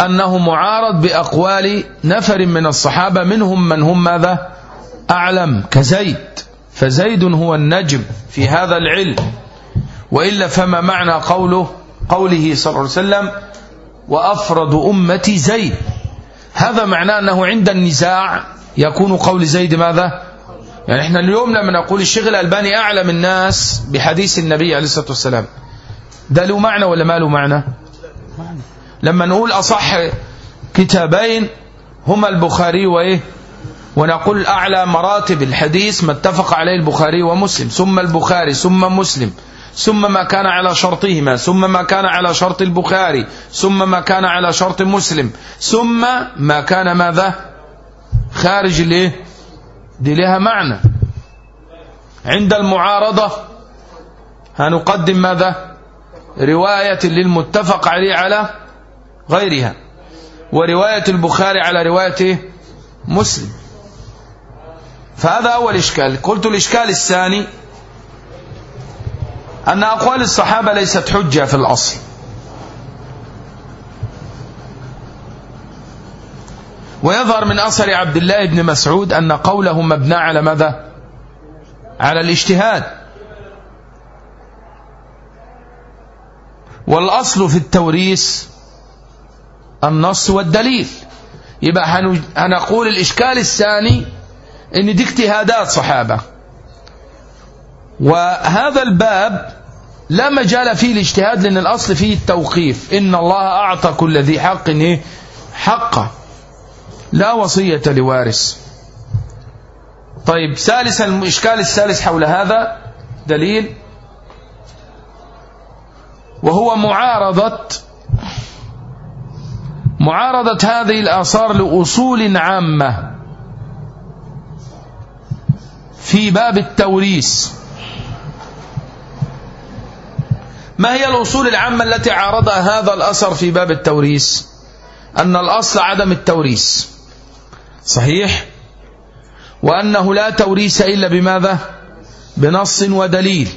أنه معارض بأقوال نفر من الصحابة منهم من هم ماذا؟ أعلم كزيد. فزيد هو النجم في هذا العلم. وإلا فما معنى قوله قوله صلى الله عليه وسلم وأفرد أمتي زيد هذا معناه أنه عند النزاع يكون قول زيد ماذا؟ يعني إحنا اليوم لما نقول الشيخ الألباني أعلم الناس بحديث النبي عليه الصلاة والسلام ده له معنى ولا ما له معنى؟ لما نقول أصح كتابين هما البخاري وإيه؟ ونقول أعلى مراتب الحديث ما اتفق عليه البخاري ومسلم ثم البخاري ثم مسلم. ثم ما كان على شرطهما ثم ما كان على شرط البخاري ثم ما كان على شرط مسلم ثم ما كان ماذا؟ خارج الايه دي لها معنى. عند المعارضة هنقدم ماذا؟ رواية للمتفق عليه على غيرها ورواية البخاري على رواية مسلم. فهذا أول إشكال. قلت الإشكال الثاني أن أقوال الصحابة ليست حجة في الأصل. ويظهر من أثر عبد الله بن مسعود أن قوله مبنى على ماذا؟ على الاجتهاد. والأصل في التوريث النص والدليل. يبقى هنقول الإشكال الثاني إن دي اجتهادات صحابة. وهذا الباب لا مجال فيه الاجتهاد لأن الأصل فيه التوقيف. إن الله أعطى كل ذي حق؟ حقه. لا وصية لوارث. طيب ثالثا الإشكال الثالث حول هذا دليل. وهو معارضة معارضة هذه الآثار لأصول عامة. في باب التوريث. ما هي الأصول العامة التي عارضها هذا الأثر في باب التوريث؟ أن الأصل عدم التوريث. صحيح؟ وأنه لا توريث إلا بماذا؟ بنص ودليل.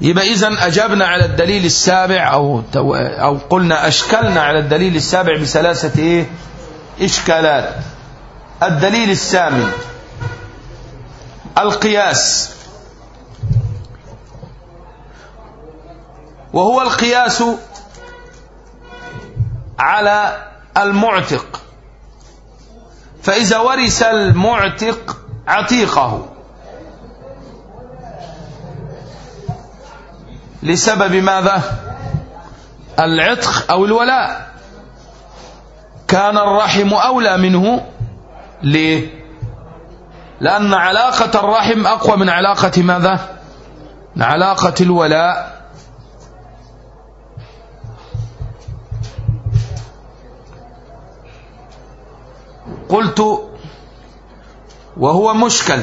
يبقى إذن أجبنا على الدليل السابع أو, أو قلنا أشكلنا على الدليل السابع بثلاثة إيه؟ إشكالات. الدليل الثامن. القياس. وهو القياس على المعتق. فإذا ورث المعتق عتيقه. لسبب ماذا؟ العتق أو الولاء. كان الرحم أولى منه. ليه؟ لأن علاقة الرحم أقوى من علاقة ماذا؟ علاقة الولاء. قلت وهو مشكل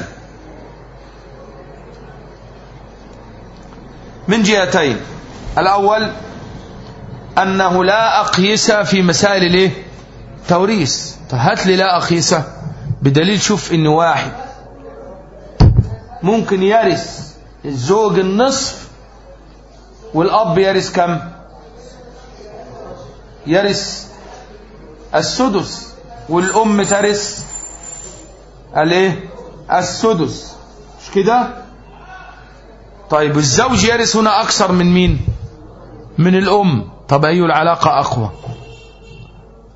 من جهتين. الأول أنه لا أقيس في مسائل الإيه؟ توريث. هات لي لا أقيس. بدليل شوف إن واحد. ممكن يرث الزوج النصف والأب يرث كم؟ يرث السدس. والأم ترث الإيه؟ السدس. مش كده؟ طيب الزوج يرث هنا أكثر من مين؟ من الأم. طب أي العلاقة أقوى؟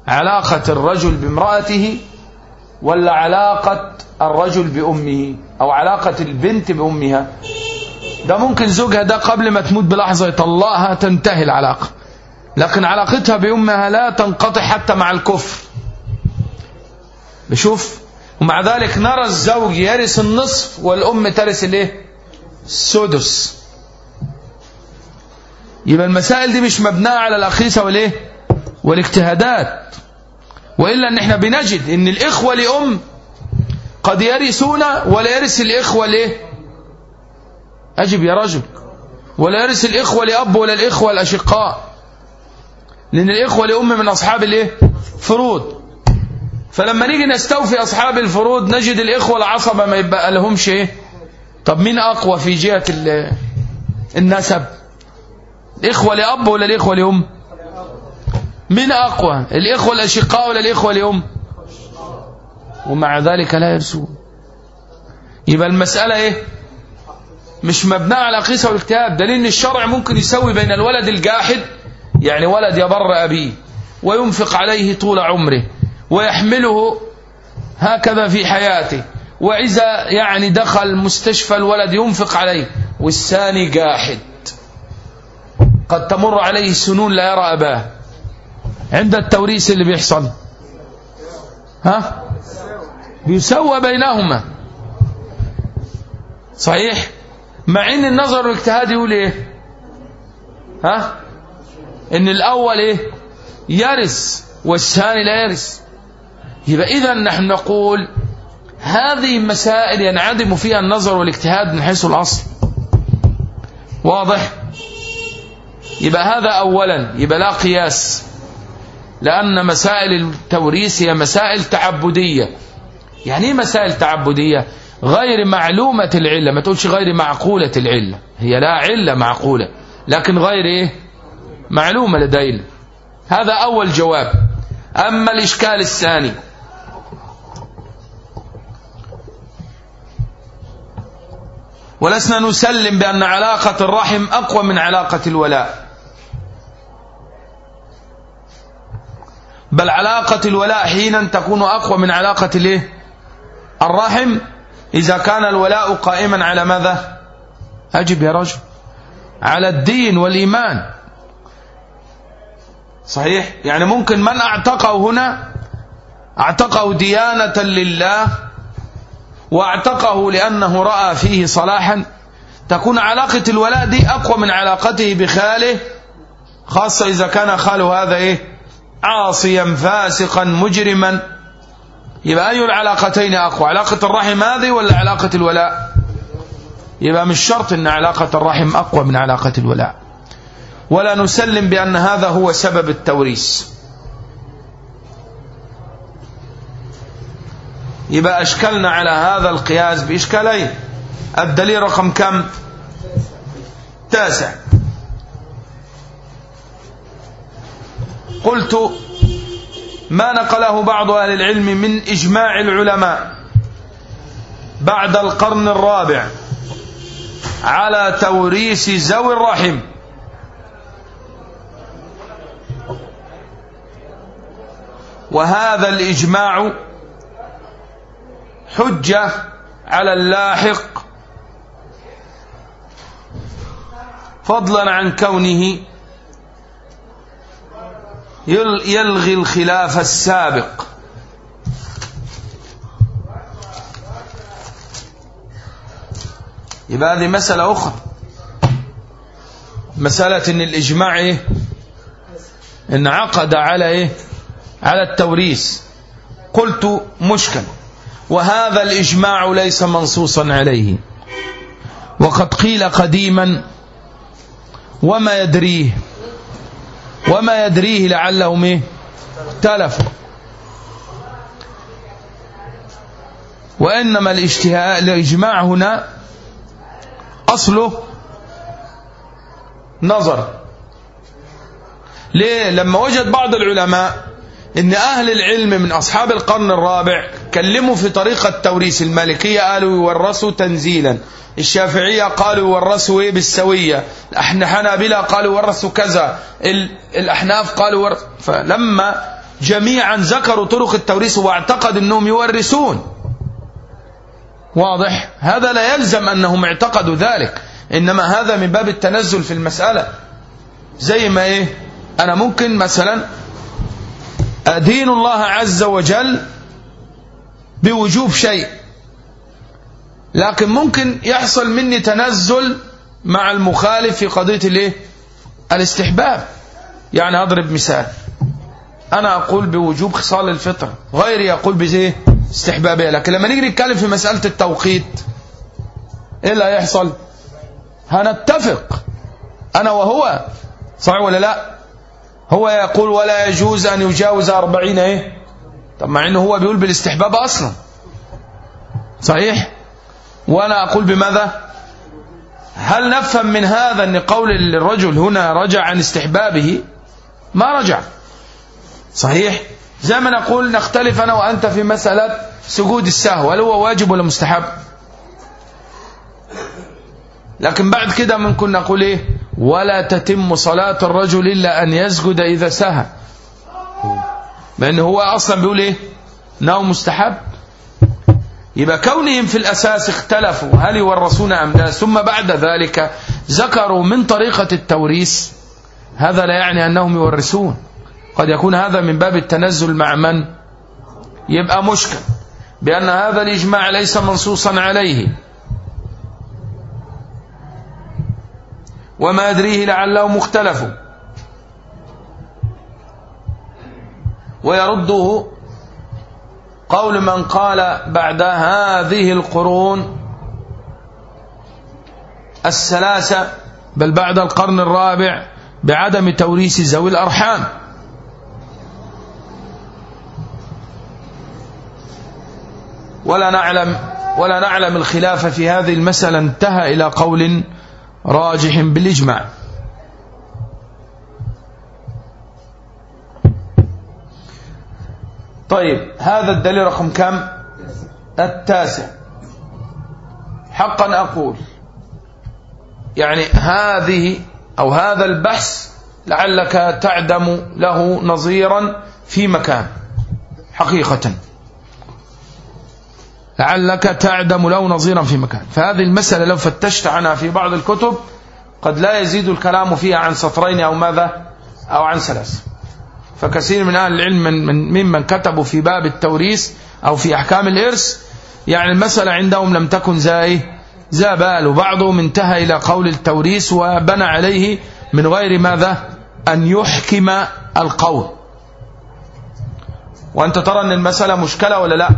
علاقة الرجل بامرأته ولا علاقة الرجل بأمه أو علاقة البنت بأمها؟ ده ممكن زوجها ده قبل ما تموت بلحظة يطلقها تنتهي العلاقة. لكن علاقتها بأمها لا تنقطع حتى مع الكفر. بشوف ومع ذلك نرى الزوج يرث النصف والأم ترث الايه؟ السدس. يبقى المسائل دي مش مبناة على الأخيسة والإيه؟ والاجتهادات. وإلا أن إحنا بنجد أن الإخوة لأم قد يرثون ولا يرث الإخوة ليه أجب يا رجل. ولا يرث الإخوة لأب ولا الإخوة الأشقاء. لأن الإخوة لأم من أصحاب الإيه؟ فروض. فلما نيجي نستوفي أصحاب الفروض نجد الإخوة العصبة ما يبقى لهمش إيه؟ طب مين أقوى في جهة النسب؟ الإخوة لأب ولا الإخوة لأم؟ من أقوى؟ الإخوة الأشقاء ولا الإخوة لأم؟ ومع ذلك لا يرسون. يبقى المسألة إيه؟ مش مبناء على قيسة والاجتهاد دليل إن الشرع ممكن يسوي بين الولد الجاحد يعني ولد يبر أبيه وينفق عليه طول عمره. ويحمله هكذا في حياته. وإذا يعني دخل مستشفى الولد ينفق عليه والثاني جاحد قد تمر عليه سنون لا يرى أباه. عند التوريث اللي بيحصل. ها؟ بيسوى بينهما. صحيح؟ مع إن النظر والاجتهاد يقول إيه؟ ها؟ إن الأول إيه؟ يرث والثاني لا يرث. يبقى إذا نحن نقول هذه مسائل ينعدم فيها النظر والاجتهاد من حيث الأصل. واضح؟ يبقى هذا أولا يبقى لا قياس. لأن مسائل التوريث هي مسائل تعبدية. يعني إيه مسائل تعبدية؟ غير معلومة العلة. ما تقولش غير معقولة العلة. هي لا علة معقولة. لكن غير إيه؟ معلومة لدينا. هذا أول جواب. أما الإشكال الثاني ولسنا نسلم بأن علاقة الرحم أقوى من علاقة الولاء. بل علاقة الولاء حينا تكون أقوى من علاقة الإيه؟ الرحم. إذا كان الولاء قائما على ماذا؟ أجب يا رجل. على الدين والإيمان. صحيح؟ يعني ممكن من أعتقه هنا؟ أعتقه ديانة لله واعتقه لأنه رأى فيه صلاحا. تكون علاقة الولاء دي أقوى من علاقته بخاله خاصة إذا كان خاله هذا إيه؟ عاصيا فاسقا مجرما. يبقى أي العلاقتين أقوى؟ علاقة الرحم هذه ولا علاقة الولاء؟ يبقى مش شرط أن علاقة الرحم أقوى من علاقة الولاء. ولا نسلم بأن هذا هو سبب التوريث. يبقى أشكلنا على هذا القياس بإشكالين. الدليل رقم كم؟ تاسع. قلت ما نقله بعض أهل العلم من إجماع العلماء بعد القرن الرابع على توريث ذوي الرحم. وهذا الإجماع حجة على اللاحق. فضلا عن كونه يلغي الخلاف السابق. يبقى هذه مسألة أخرى. مسألة إن الإجماع إيه؟ انعقد على إيه؟ على التوريث. قلت مشكل وهذا الإجماع ليس منصوصا عليه. وقد قيل قديما وما يدريه وما يدريه لعلهم إيه؟ تلفوا وإنما الإجماع هنا أصله نظر. ليه؟ لما وجد بعض العلماء إن أهل العلم من أصحاب القرن الرابع كلموا في طريقة توريث المالكية قالوا يورثوا تنزيلا. الشافعية قالوا يورثوا إيه بالسوية؟ الحنابلة قالوا يورثوا كذا. الأحناف قالوا ور... فلما جميعا ذكروا طرق التوريث واعتقد إنهم يورثون. واضح؟ هذا لا يلزم أنهم اعتقدوا ذلك. إنما هذا من باب التنزل في المسألة. زي ما إيه؟ أنا ممكن مثلا أدين الله عز وجل بوجوب شيء. لكن ممكن يحصل مني تنزل مع المخالف في قضية الايه الاستحباب. يعني أضرب مثال. أنا أقول بوجوب خصال الفطر غيري يقول بزيه استحبابية. لكن لما نيجي نتكلم في مسألة التوقيت إيه اللي هيحصل؟ هنتفق. أنا وهو صحيح ولا لا؟ هو يقول ولا يجوز أن يجاوز أربعين إيه؟ طب مع أنه هو بيقول بالاستحباب أصلا. صحيح؟ وأنا أقول بماذا؟ هل نفهم من هذا أن قول الرجل هنا رجع عن استحبابه؟ ما رجع. صحيح؟ زي ما نقول نختلف أنا وأنت في مسألة سجود السهو هل هو واجب ولا مستحب؟ لكن بعد كده ممكن نقول إيه؟ ولا تتم صلاة الرجل إلا أن يسجد إذا سهى. لأن هو أصلا بيقول إيه؟ نوم مستحب. يبقى كونهم في الأساس اختلفوا هل يورثون أم لا؟ ثم بعد ذلك ذكروا من طريقة التوريث هذا لا يعني أنهم يورثون. قد يكون هذا من باب التنزل مع من؟ يبقى مشكل. بأن هذا الإجماع ليس منصوصا عليه. وما أدريه لعله مختلف ويرده قول من قال بعد هذه القرون الثلاثة بل بعد القرن الرابع بعدم توريث ذوي الأرحام. ولا نعلم ولا نعلم الخلاف في هذه المسألة انتهى إلى قول راجح بالإجماع. طيب هذا الدليل رقم كم؟ التاسع. حقا أقول يعني هذه أو هذا البحث لعلك تعدم له نظيرا في مكان حقيقة. لعلك تعدم له نظيرا في مكان. فهذه المسألة لو فتشت عنها في بعض الكتب قد لا يزيد الكلام فيها عن سطرين أو ماذا؟ أو عن ثلاث. فكثير من أهل العلم من من ممن كتبوا في باب التوريث أو في أحكام الإرث يعني المسألة عندهم لم تكن زي ذا بال وبعضهم انتهى إلى قول التوريث وبنى عليه من غير ماذا؟ أن يحكم القول. وأنت ترى أن المسألة مشكلة ولا لا؟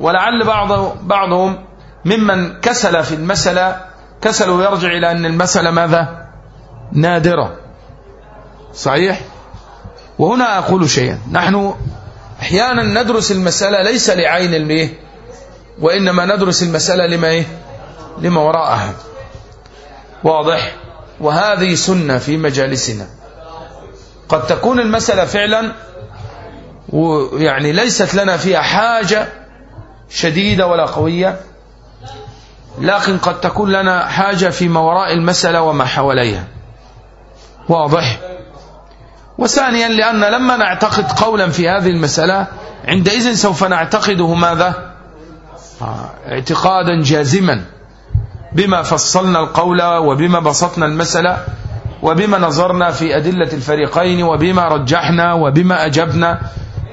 ولعل بعض بعضهم ممن كسل في المسألة كسل ويرجع إلى أن المسألة ماذا؟ نادرة. صحيح؟ وهنا أقول شيئا. نحن أحيانا ندرس المسألة ليس لعين الميه وإنما ندرس المسألة لما إيه؟ لما وراءها. واضح؟ وهذه سنة في مجالسنا. قد تكون المسألة فعلا ويعني ليست لنا فيها حاجة شديدة ولا قوية لكن قد تكون لنا حاجة في ما وراء المسألة وما حواليها. واضح؟ وثانيا لأن لما نعتقد قولا في هذه المسألة عندئذ سوف نعتقده ماذا؟ اعتقادا جازما بما فصلنا القول وبما بسطنا المسألة وبما نظرنا في أدلة الفريقين وبما رجحنا وبما أجبنا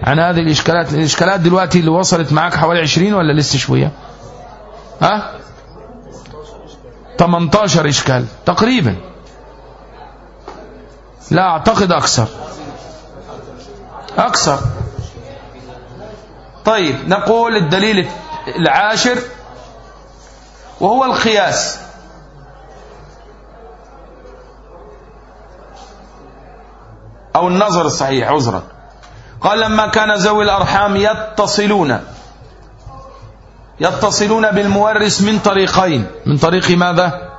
عن هذه الإشكالات. الإشكالات دلوقتي اللي وصلت معك حوالي 20 ولا لسه شوية؟ ها؟ 18 إشكال تقريبا. لا أعتقد أكثر. أكثر. طيب نقول الدليل العاشر وهو القياس. أو النظر الصحيح عذرا. قال لما كان ذوي الأرحام يتصلون يتصلون بالمورث من طريقين. من طريق ماذا؟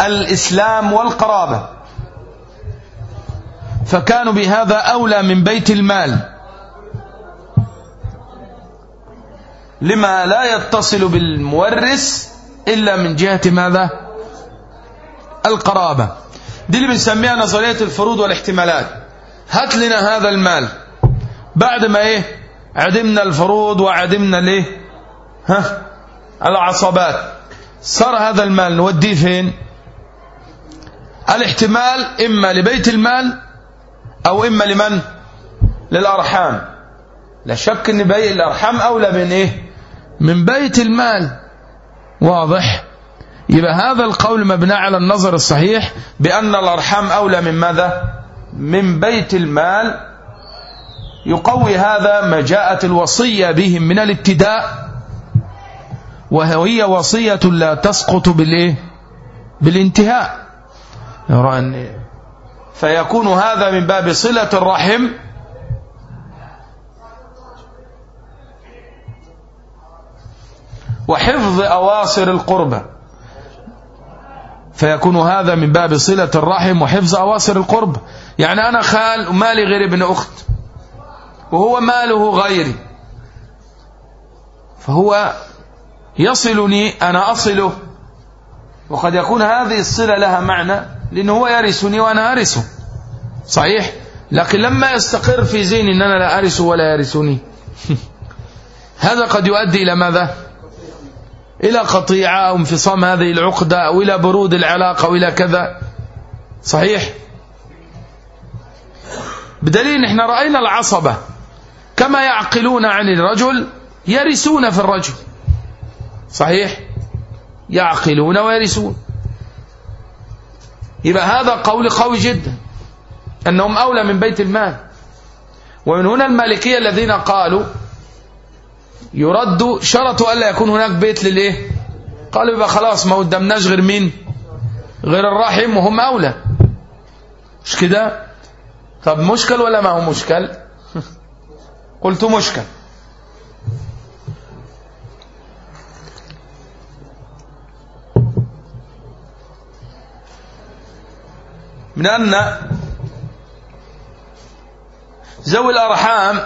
الإسلام والقرابة. فكانوا بهذا أولى من بيت المال. لما لا يتصل بالمورث إلا من جهة ماذا؟ القرابة. دي اللي بنسميها نظرية الفروض والاحتمالات. هات لنا هذا المال. بعد ما إيه؟ عدمنا الفروض وعدمنا الايه ها؟ العصبات. صار هذا المال نوديه فين؟ الاحتمال إما لبيت المال أو إما لمن؟ للأرحام. لا شك إن بيت الأرحام أولى من إيه؟ من بيت المال. واضح؟ يبقى هذا القول مبنى على النظر الصحيح بأن الأرحام أولى من ماذا؟ من بيت المال. يقوي هذا ما جاءت الوصية بهم من الابتداء وهي وصية لا تسقط بالإيه؟ بالانتهاء. فيكون هذا من باب صلة الرحم. وحفظ أواصر القربة. فيكون هذا من باب صلة الرحم وحفظ أواصر القرب. يعني أنا خال ومالي غير ابن أخت. وهو ماله غيري. فهو يصلني أنا أصله. وقد يكون هذه الصلة لها معنى. لأنه هو يرثني وأنا أرثه. صحيح؟ لكن لما يستقر في ذهني أن أنا لا أرثه ولا يرثني. هذا قد يؤدي إلى ماذا؟ إلى قطيعة أو انفصام هذه العقدة أو إلى برود العلاقة أو إلى كذا. صحيح؟ بدليل إحنا رأينا العصبة. كما يعقلون عن الرجل يرثون في الرجل. صحيح؟ يعقلون ويرثون. يبقى هذا قول قوي جدا. أنهم أولى من بيت المال. ومن هنا المالكية الذين قالوا يرد شرطوا ألا يكون هناك بيت للإيه؟ قالوا يبقى خلاص ما قدامناش غير مين؟ غير الرحم وهم أولى. مش كده؟ طب مشكل ولا ما هو مشكل؟ قلت مشكل. من أن ذوي الأرحام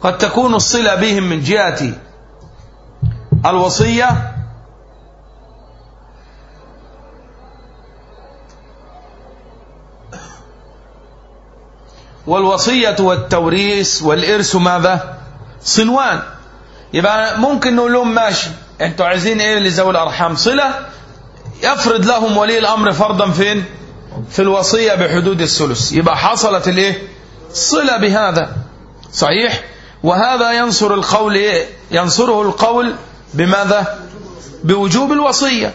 قد تكون الصلة بهم من جهة الوصية والوصية والتوريث والإرث ماذا؟ صنوان. يبقى ممكن نقول لهم ماشي أنتوا عايزين إيه لذوي الأرحام؟ صلة؟ يفرض لهم ولي الأمر فرضا فين؟ في الوصية بحدود الثلث. يبقى حصلت الإيه؟ صلة بهذا. صحيح؟ وهذا ينصر القول إيه؟ ينصره القول بماذا؟ بوجوب الوصية.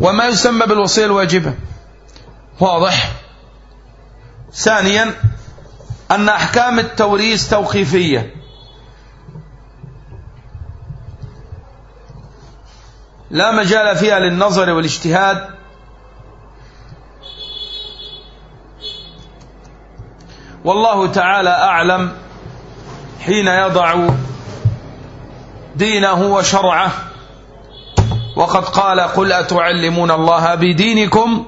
وما يسمى بالوصية الواجبة. واضح؟ ثانيا أن أحكام التوريث توقيفية. لا مجال فيها للنظر والاجتهاد. والله تعالى أعلم حين يضع دينه وشرعه. وقد قال قل أتعلمون الله بدينكم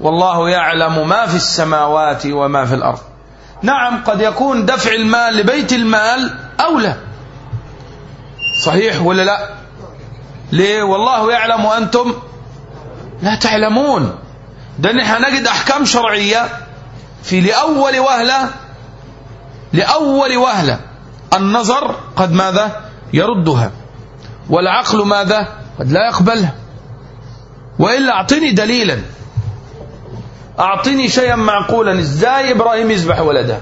والله يعلم ما في السماوات وما في الأرض. نعم قد يكون دفع المال لبيت المال أولى. صحيح ولا لا؟ ليه؟ والله يعلم وأنتم لا تعلمون. ده نحن نجد أحكام شرعية في لأول وهلة لأول وهلة. النظر قد ماذا؟ يردها. والعقل ماذا؟ قد لا يقبلها. وإلا أعطني دليلا. أعطني شيئا معقولا. إزاي إبراهيم يذبح ولده؟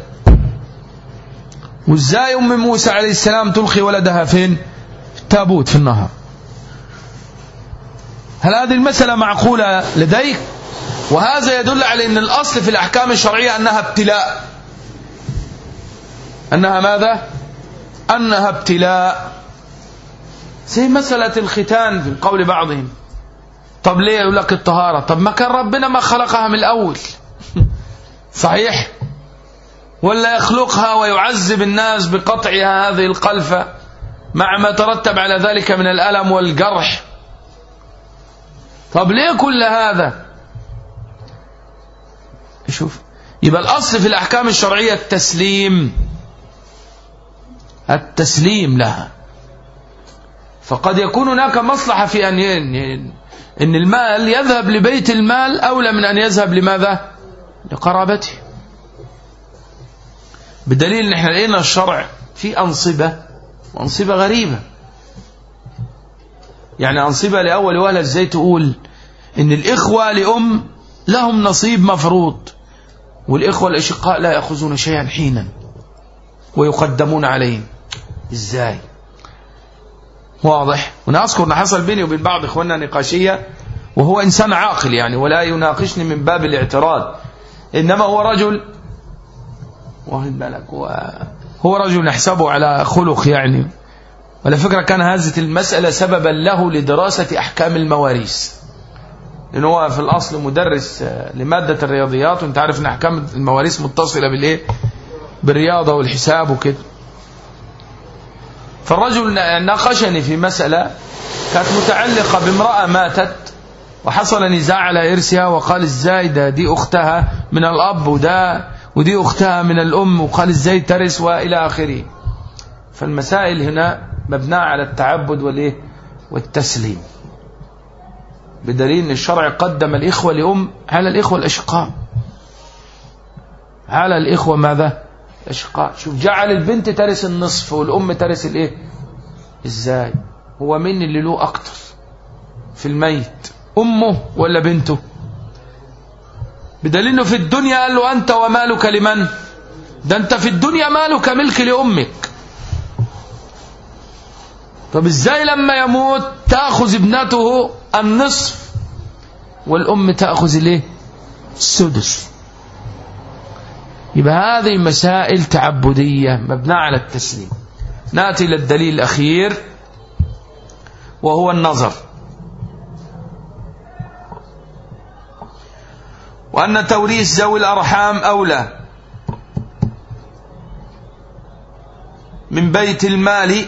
وإزاي أم موسى عليه السلام تلقي ولدها فين؟ في التابوت في النهر. هل هذه المسألة معقولة لديك؟ وهذا يدل على أن الأصل في الأحكام الشرعية أنها ابتلاء. أنها ماذا؟ أنها ابتلاء. زي مسألة الختان في قول بعضهم. طب ليه يقول لك الطهارة؟ طب ما كان ربنا ما خلقها من الأول. صحيح؟ ولا يخلقها ويعذب الناس بقطعها هذه القلفة مع ما ترتب على ذلك من الألم والجرح. طب ليه كل هذا؟ شوف يبقى الأصل في الأحكام الشرعية التسليم. التسليم لها. فقد يكون هناك مصلحة في أن إن المال يذهب لبيت المال أولى من أن يذهب لماذا؟ لقرابته. بدليل إن إحنا لقينا الشرع في أنصبة وأنصبة غريبة. يعني أنصبة لأول وهلة إزاي تقول إن الإخوة لأم لهم نصيب مفروض والإخوة الأشقاء لا يأخذون شيئا حينا ويقدمون عليهم. إزاي؟ واضح. وأنا أذكر ان حصل بيني وبين بعض إخواننا نقاشية وهو إنسان عاقل يعني ولا يناقشني من باب الاعتراض. إنما هو رجل واخد بالك هو هو رجل نحسبه على خلق يعني. ولا فكرة كان هذه المسألة سببا له لدراسة أحكام المواريث. لأنه هو في الأصل مدرس لمادة الرياضيات وأنت عارف أن أحكام المواريث متصلة بالإيه؟ بالرياضة والحساب وكده. فالرجل ناقشني في مسألة كانت متعلقة بامرأة ماتت وحصل نزاع على إرثها وقال إزاي ده؟ دي أختها من الأب وده ودي أختها من الأم وقال إزاي ترث؟ وإلى آخره. فالمسائل هنا مبناة على التعبد والإيه؟ والتسليم. بدليل أن الشرع قدم الإخوة لأم على الإخوة الأشقاء؟ على الإخوة ماذا؟ الأشقاء. شوف جعل البنت ترث النصف والأم ترث الإيه؟ إزاي هو مين اللي له أكتر في الميت أمه ولا بنته؟ بدليل إنه في الدنيا قال له أنت ومالك لمن؟ ده أنت في الدنيا مالك ملك لأمك. طب إزاي لما يموت تأخذ ابنته النصف والأم تأخذ الايه السدس. يبقى هذه مسائل تعبدية مبنى على التسليم. نأتي للدليل الأخير وهو النظر. وأن توريث ذوي الأرحام أولى من بيت المال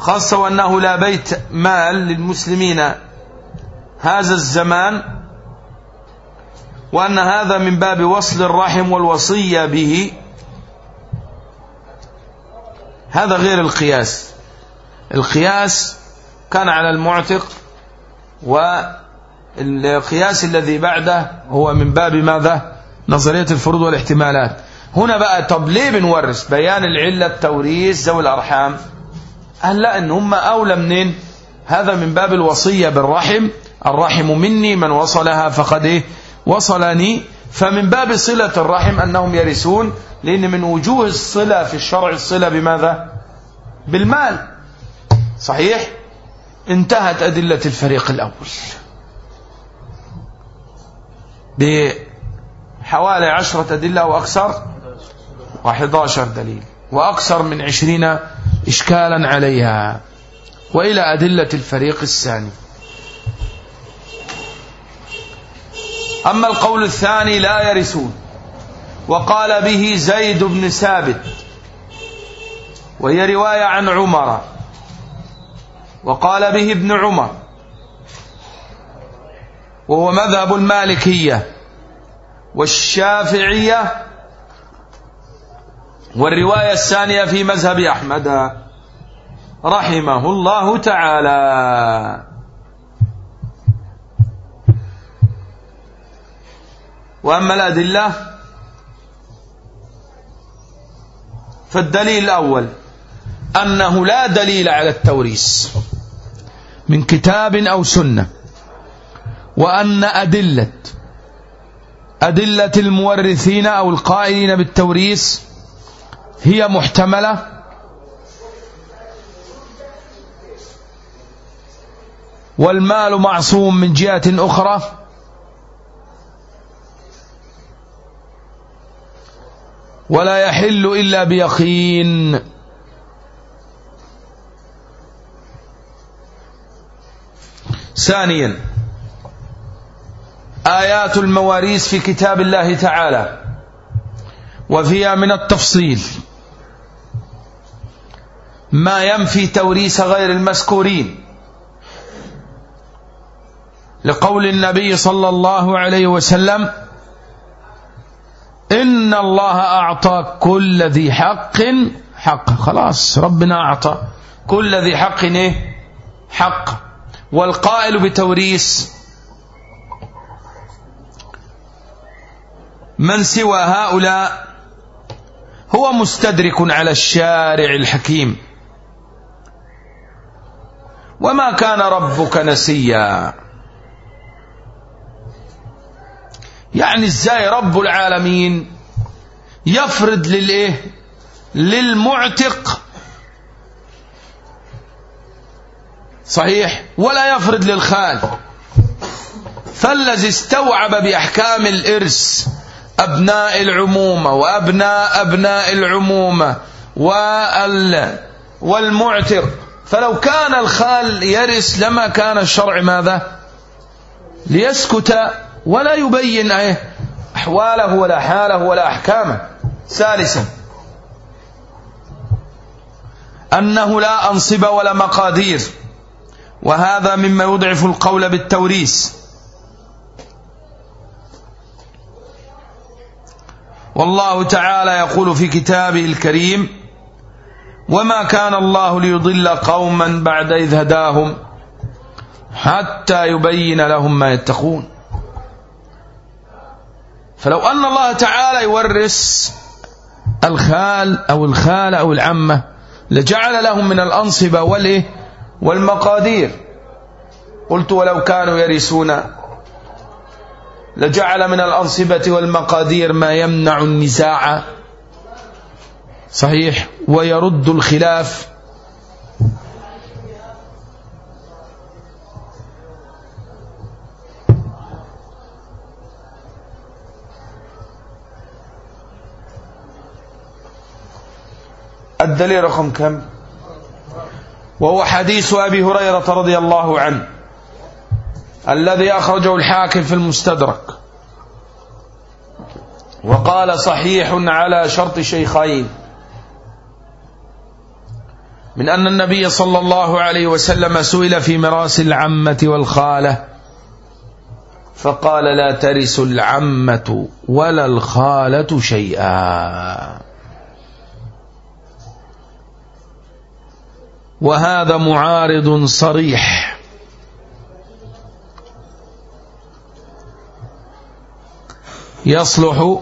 خاصة وأنه لا بيت مال للمسلمين هذا الزمان وأن هذا من باب وصل الرحم والوصية به. هذا غير القياس. القياس كان على المعتق والقياس الذي بعده هو من باب ماذا؟ نظرية الفروض والاحتمالات. هنا بقى طب ليه بنورث بيان العلة التوريث ذوي الأرحام. قال لا إن هم أولى منين؟ هذا من باب الوصية بالرحم. الرحم مني من وصلها فقد إيه؟ وصلني. فمن باب صلة الرحم أنهم يرثون لأن من وجوه الصلة في الشرع الصلة بماذا؟ بالمال. صحيح؟ انتهت أدلة الفريق الأول. بحوالي عشرة أدلة وأكثر و11 دليل وأكثر من عشرين إشكالا عليها وإلى أدلة الفريق الثاني. أما القول الثاني لا يرثون وقال به زيد بن ثابت وهي رواية عن عمر وقال به ابن عمر وهو مذهب المالكية والشافعية والرواية الثانية في مذهب أحمد رحمه الله تعالى. وأما الأدلة فالدليل الأول أنه لا دليل على التوريث من كتاب أو سنة وأن أدلة أدلة المورثين أو القائلين بالتوريث هي محتملة؟ والمال معصوم من جهة أخرى؟ ولا يحل إلا بيقين. ثانيا آيات المواريث في كتاب الله تعالى وفيها من التفصيل. ما ينفي توريث غير المذكورين. لقول النبي صلى الله عليه وسلم إن الله أعطى كل ذي حق حق. خلاص ربنا أعطى كل ذي حق إيه؟ حق. والقائل بتوريث من سوى هؤلاء؟ هو مستدرك على الشارع الحكيم. وما كان ربك نسيا. يعني إزاي رب العالمين يفرض للإيه؟ للمعتق. صحيح؟ ولا يفرض للخال. فالذي استوعب بأحكام الإرث أبناء العمومة وأبناء أبناء العمومة وال والمعتق فلو كان الخال يرث لما كان الشرع ماذا؟ ليسكت ولا يبين إيه أحواله ولا حاله ولا أحكامه. ثالثا أنه لا أنصب ولا مقادير وهذا مما يضعف القول بالتوريث. والله تعالى يقول في كتابه الكريم وما كان الله ليضل قوما بعد إذ هداهم حتى يبين لهم ما يتقون. فلو أن الله تعالى يورث الخال أو الخال أو العمة لجعل لهم من الأنصبة والمقادير. قلت ولو كانوا يرثون لجعل من الأنصبة والمقادير ما يمنع النزاع. صحيح. ويرد الخلاف. الدليل رقم كم؟ وهو حديث أبي هريرة رضي الله عنه الذي أخرجه الحاكم في المستدرك. وقال صحيح على شرط شيخين. من أن النبي صلى الله عليه وسلم سئل في مراس العمة والخالة فقال لا ترس العمة ولا الخالة شيئا. وهذا معارض صريح. يصلح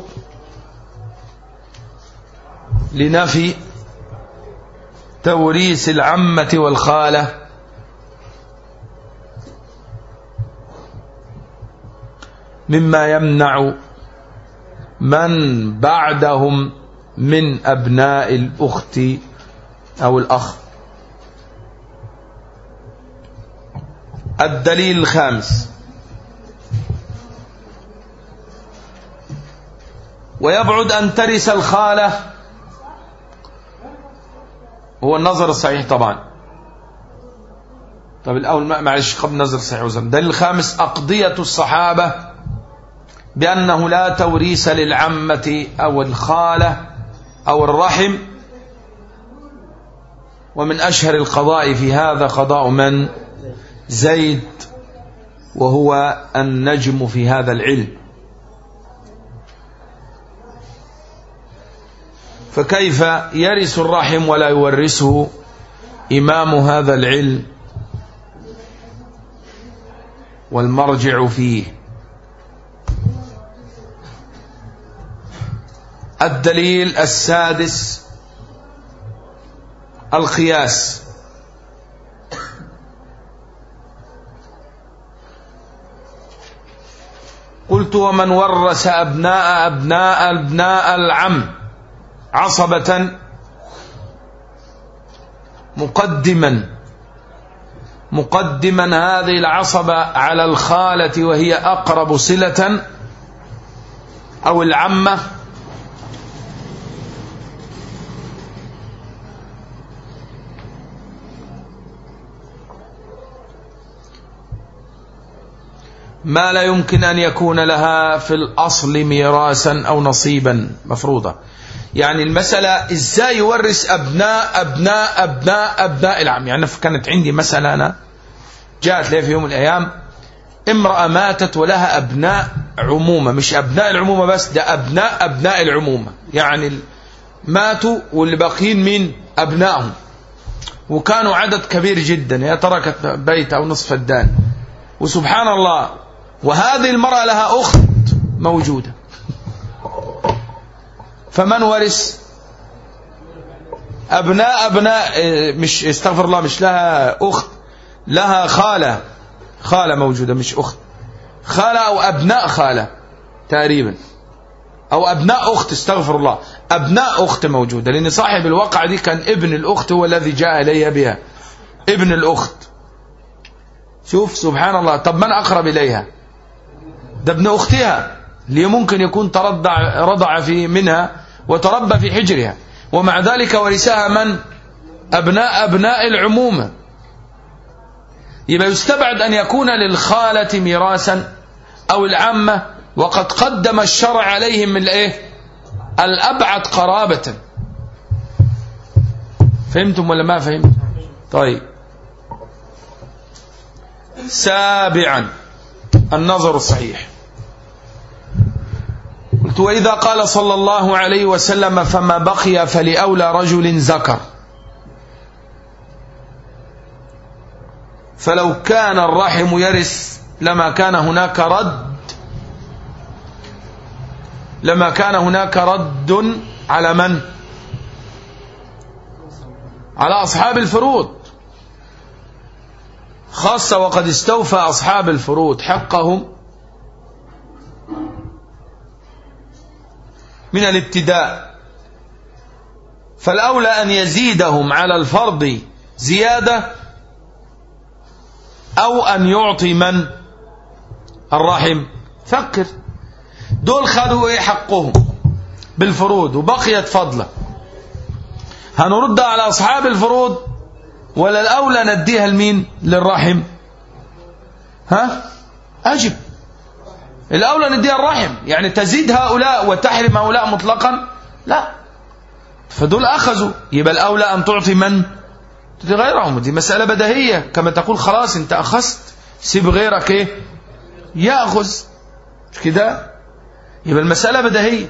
لنفي توريث العمة والخالة. مما يمنع من بعدهم من أبناء الأخت أو الأخ. الدليل الخامس. ويبعد أن ترث الخالة هو النظر الصحيح طبعا. طب الأول معلش قبل النظر الصحيح وزن. الدليل الخامس أقضية الصحابة بأنه لا توريث للعمة أو الخالة أو الرحم. ومن أشهر القضاء في هذا قضاء من؟ زيد. وهو النجم في هذا العلم. فكيف يرث الرحم ولا يورثه إمام هذا العلم والمرجع فيه؟ الدليل السادس القياس. قلت ومن ورث أبناء أبناء أبناء العم عصبة مقدما مقدما هذه العصبة على الخالة وهي أقرب صلة أو العمة. ما لا يمكن أن يكون لها في الأصل ميراثا أو نصيبا مفروضة. يعني المسألة إزاي يورث أبناء أبناء أبناء أبناء العم. يعني كانت عندي مسألة أنا جاءت لي في يوم من الأيام امرأة ماتت ولها أبناء عمومة. مش أبناء العمومة بس ده أبناء أبناء العمومة. يعني ماتوا واللي باقيين من أبنائهم. وكانوا عدد كبير جدا. هي تركت بيت أو نصف الدان. وسبحان الله وهذه المرأة لها أخت موجودة. فمن ورث؟ أبناء أبناء مش استغفر الله مش لها أخت لها خالة. خالة موجودة مش أخت. خالة أو أبناء خالة تقريبا. أو أبناء أخت استغفر الله. أبناء أخت موجودة لأن صاحب الواقع دي كان ابن الأخت هو الذي جاء إليها بها. ابن الأخت. شوف سبحان الله. طب من أقرب إليها؟ ده ابن أختها اللي ممكن يكون ترضع رضع في منها وتربى في حجرها. ومع ذلك ورثها من؟ أبناء أبناء العمومة يبقى يستبعد أن يكون للخالة ميراثا أو العمة وقد قدم الشرع عليهم من الإيه؟ الأبعد قرابة. فهمتم ولا ما فهمتم طيب. سابعا. النظر الصحيح. قلت وإذا قال صلى الله عليه وسلم فما بقي فلأولى رجل ذكر. فلو كان الرحم يرث لما كان هناك رد لما كان هناك رد على من؟ على أصحاب الفروض. خاصة وقد استوفى أصحاب الفروض حقهم من الابتداء. فالأولى أن يزيدهم على الفرض زيادة أو أن يعطي من؟ الرحم. فكر. دول خدوا إيه حقهم؟ بالفروض وبقيت فضلة. هنردها على أصحاب الفروض ولا الأولى نديها لمين؟ للرحم. ها؟ أجب. الأولى نديها الرحم. يعني تزيد هؤلاء وتحرم هؤلاء مطلقا؟ لا. فدول أخذوا. يبقى الأولى أن تعطي من؟ تعطي غيرهم. دي مسألة بديهية كما تقول خلاص أنت أخذت. سيب غيرك إيه؟ يأخذ. مش كده؟ يبقى المسألة بديهية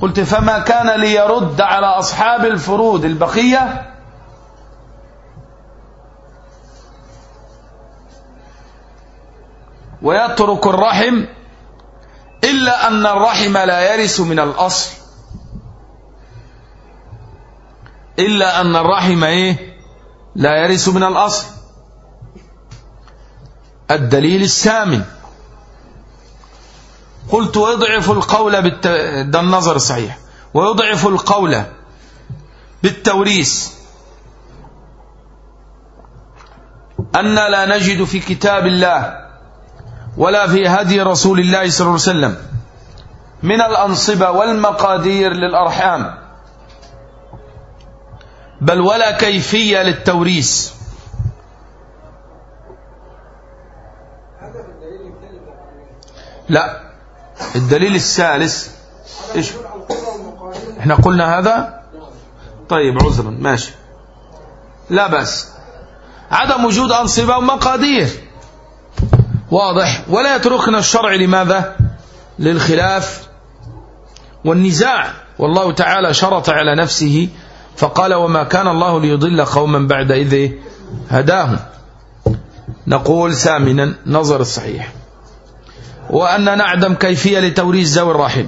قلت فما كان ليرد على أصحاب الفروض البقية ويترك الرحم إلا أن الرحم لا يرث من الأصل. إلا أن الرحم إيه؟ لا يرث من الأصل. الدليل الثامن. قلت ويضعف القول بالت... ده النظر الصحيح ويضعف القول بالتوريث. أن لا نجد في كتاب الله ولا في هدي رسول الله صلى الله عليه وسلم. من الأنصبة والمقادير للأرحام. بل ولا كيفية للتوريث. لا الدليل الثالث. إيش؟ إحنا قلنا هذا؟ طيب عذرا ماشي. لا بس عدم وجود أنصبة ومقادير. واضح. ولا يتركنا الشرع لماذا؟ للخلاف والنزاع. والله تعالى شرط على نفسه فقال وما كان الله ليضل قوما بعد إذ هداهم. نقول ثامنا نظر الصحيح وأن نعدم كيفية لتوريث ذوي الرحم.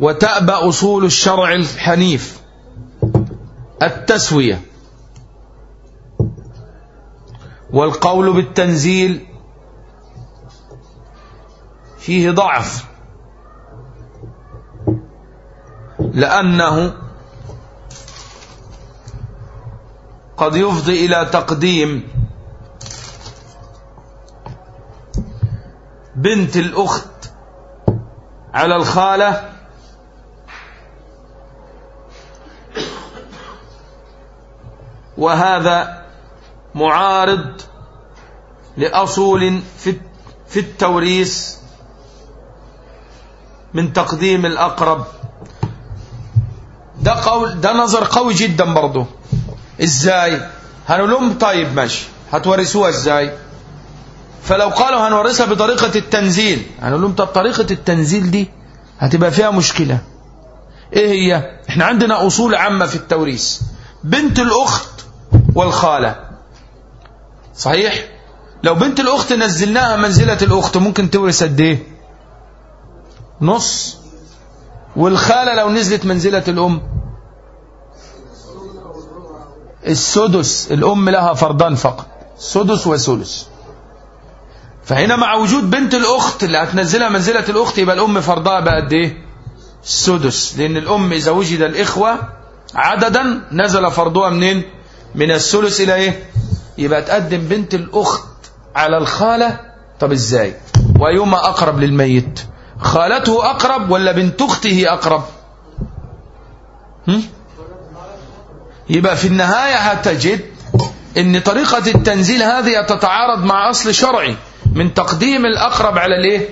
وتأبى أصول الشرع الحنيف. التسوية. والقول بالتنزيل فيه ضعف لأنه قد يفضي إلى تقديم بنت الأخت على الخالة وهذا معارض لأصول في في التوريث من تقديم الأقرب. ده قول ده نظر قوي جدا برضه إزاي؟ هنقول لهم طيب ماشي. هتورثوها إزاي؟ فلو قالوا هنورثها بطريقة التنزيل. هنقول لهم طب طريقة التنزيل دي هتبقى فيها مشكلة. إيه هي؟ إحنا عندنا أصول عامة في التوريث. بنت الأخت والخالة. صحيح؟ لو بنت الأخت نزلناها منزلة الأخت ممكن تورث قد إيه؟ نص. والخالة لو نزلت منزلة الأم؟ السدس. الأم لها فرضان فقط. سدس وثلث فهنا مع وجود بنت الأخت اللي هتنزلها منزلة الأخت يبقى الأم فرضها بقى قد إيه؟ السدس لأن الأم إذا وجد الإخوة عددا نزل فرضها منين؟ من الثلث إلى إيه؟ يبقى تقدم بنت الأخت على الخالة طب إزاي؟ وايهما أقرب للميت. خالته أقرب ولا بنت أخته أقرب؟ هم؟ يبقى في النهاية هتجد إن طريقة التنزيل هذه تتعارض مع أصل شرعي من تقديم الأقرب على الإيه؟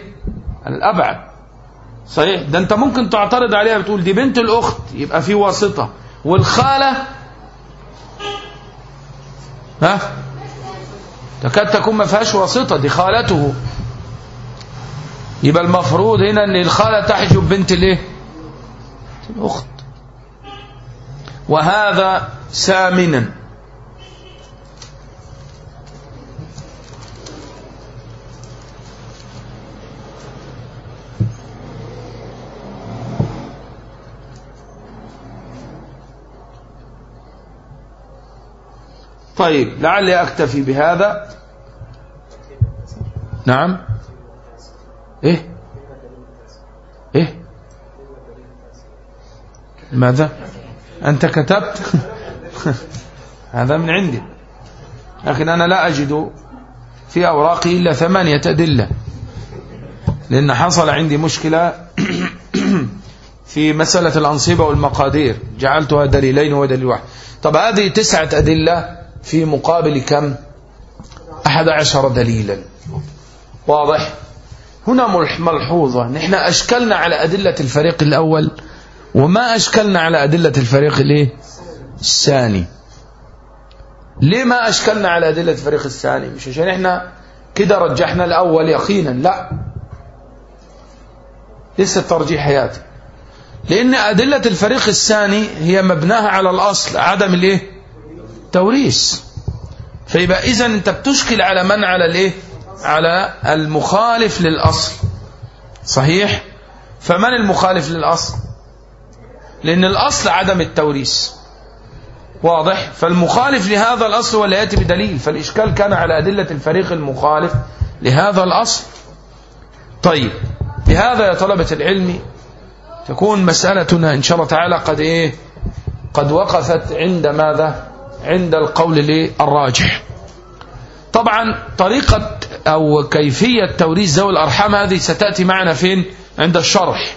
على الأبعد. صحيح؟ ده أنت ممكن تعترض عليها بتقول دي بنت الأخت يبقى في واسطة. والخالة ها؟ تكاد تكون ما فيهاش واسطة دي خالته. يبقى المفروض هنا إن الخالة تحجب بنت الإيه؟ الأخت. وهذا سامنا. طيب لعلي أكتفي بهذا. نعم. إيه؟ إيه؟ ماذا؟ أنت كتبت؟ هذا من عندي. لكن أنا لا أجد في أوراقي إلا ثمانية أدلة. لأن حصل عندي مشكلة في مسألة الأنصبة والمقادير. جعلتها دليلين ودليل واحد. طب هذه تسعة أدلة في مقابل كم؟ أحد عشر دليلا. واضح؟ هنا ملحوظة. نحن أشكلنا على أدلة الفريق الأول وما أشكلنا على أدلة الفريق الايه الثاني. ليه ما أشكلنا على أدلة الفريق الثاني؟ مش عشان إحنا كده رجحنا الأول يقينا لا. لسه الترجيح حياتي. لأن أدلة الفريق الثاني هي مبناها على الأصل عدم الإيه؟ توريث فيبقى إذا أنت بتشكل على من؟ على الإيه؟ على المخالف للأصل. صحيح؟ فمن المخالف للأصل؟ لأن الأصل عدم التوريث. واضح؟ فالمخالف لهذا الأصل ولا يأتي بدليل. فالإشكال كان على أدلة الفريق المخالف لهذا الأصل. طيب بهذا يا طلبة العلم تكون مسألتنا إن شاء الله تعالى قد إيه؟ قد وقفت عند ماذا؟ عند القول الراجح طبعا طريقة أو كيفية توريث ذوي الأرحام هذه ستأتي معنا فين؟ عند الشرح.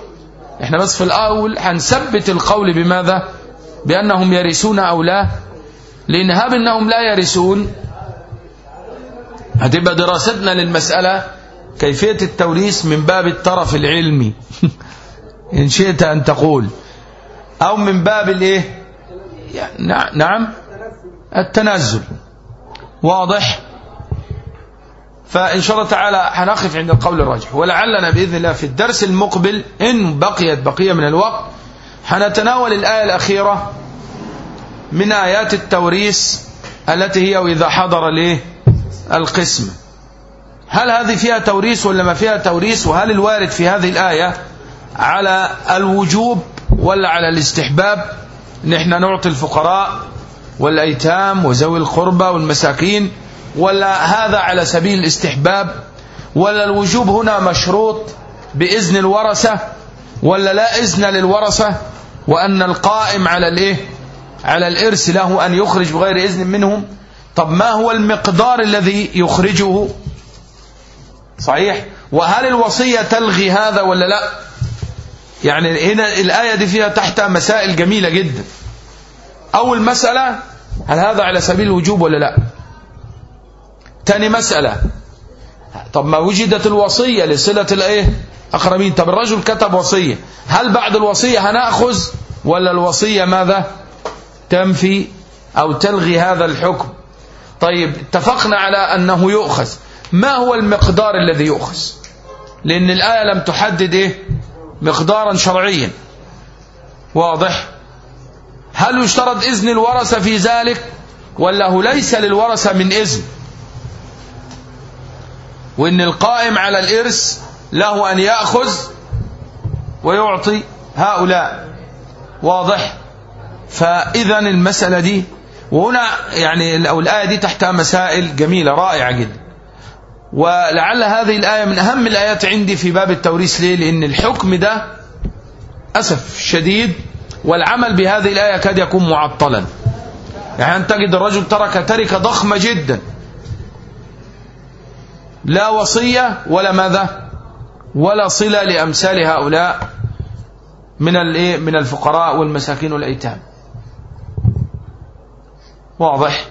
إحنا بس في الأول هنثبت القول بماذا؟ بأنهم يرثون أو لا. لأن هاب أنهم لا يرثون هتبقى دراستنا للمسألة كيفية التوريث من باب الطرف العلمي. إن شئت أن تقول. أو من باب الإيه؟ نعم. التنزل واضح؟ فإن شاء الله تعالى هنقف عند القول الراجح. ولعلنا بإذن الله في الدرس المقبل إن بقيت بقية من الوقت هنتناول الآية الأخيرة من آيات التوريث التي هي وإذا حضر ليه القسم. هل هذه فيها توريث ولا ما فيها توريث؟ وهل الوارد في هذه الآية على الوجوب ولا على الاستحباب؟ نحن نعطي الفقراء والأيتام وذوي القربى والمساكين ولا هذا على سبيل الاستحباب ولا الوجوب هنا مشروط بإذن الورثة ولا لا إذن للورثة وأن القائم على الإيه؟ على الإرث له أن يخرج بغير إذن منهم. طب ما هو المقدار الذي يخرجه؟ صحيح؟ وهل الوصية تلغي هذا ولا لا؟ يعني هنا الآية دي فيها تحت مسائل جميلة جدا. أول مسألة هل هذا على سبيل الوجوب ولا لا؟ تاني مسألة طب ما وجدت الوصية لصلة الإيه؟ أقربين طب الرجل كتب وصية هل بعد الوصية هنأخذ؟ ولا الوصية ماذا؟ تنفي أو تلغي هذا الحكم. طيب اتفقنا على أنه يؤخذ. ما هو المقدار الذي يؤخذ؟ لأن الآية لم تحدد إيه؟ مقدارا شرعيا. واضح؟ هل يشترط إذن الورثة في ذلك؟ ولا هو ليس للورثة من إذن. وإن القائم على الإرث له أن يأخذ ويعطي. هؤلاء واضح؟ فإذا المسألة دي وهنا يعني الآية دي تحتها مسائل جميلة رائعة جدا. ولعل هذه الآية من أهم الآيات عندي في باب التوريث. ليه؟ لأن الحكم ده أسف شديد والعمل بهذه الآية كاد يكون معطلا. يعني تجد الرجل ترك تركة ضخمة جدا. لا وصية ولا ماذا؟ ولا صلة لأمثال هؤلاء من من الفقراء والمساكين والأيتام. واضح؟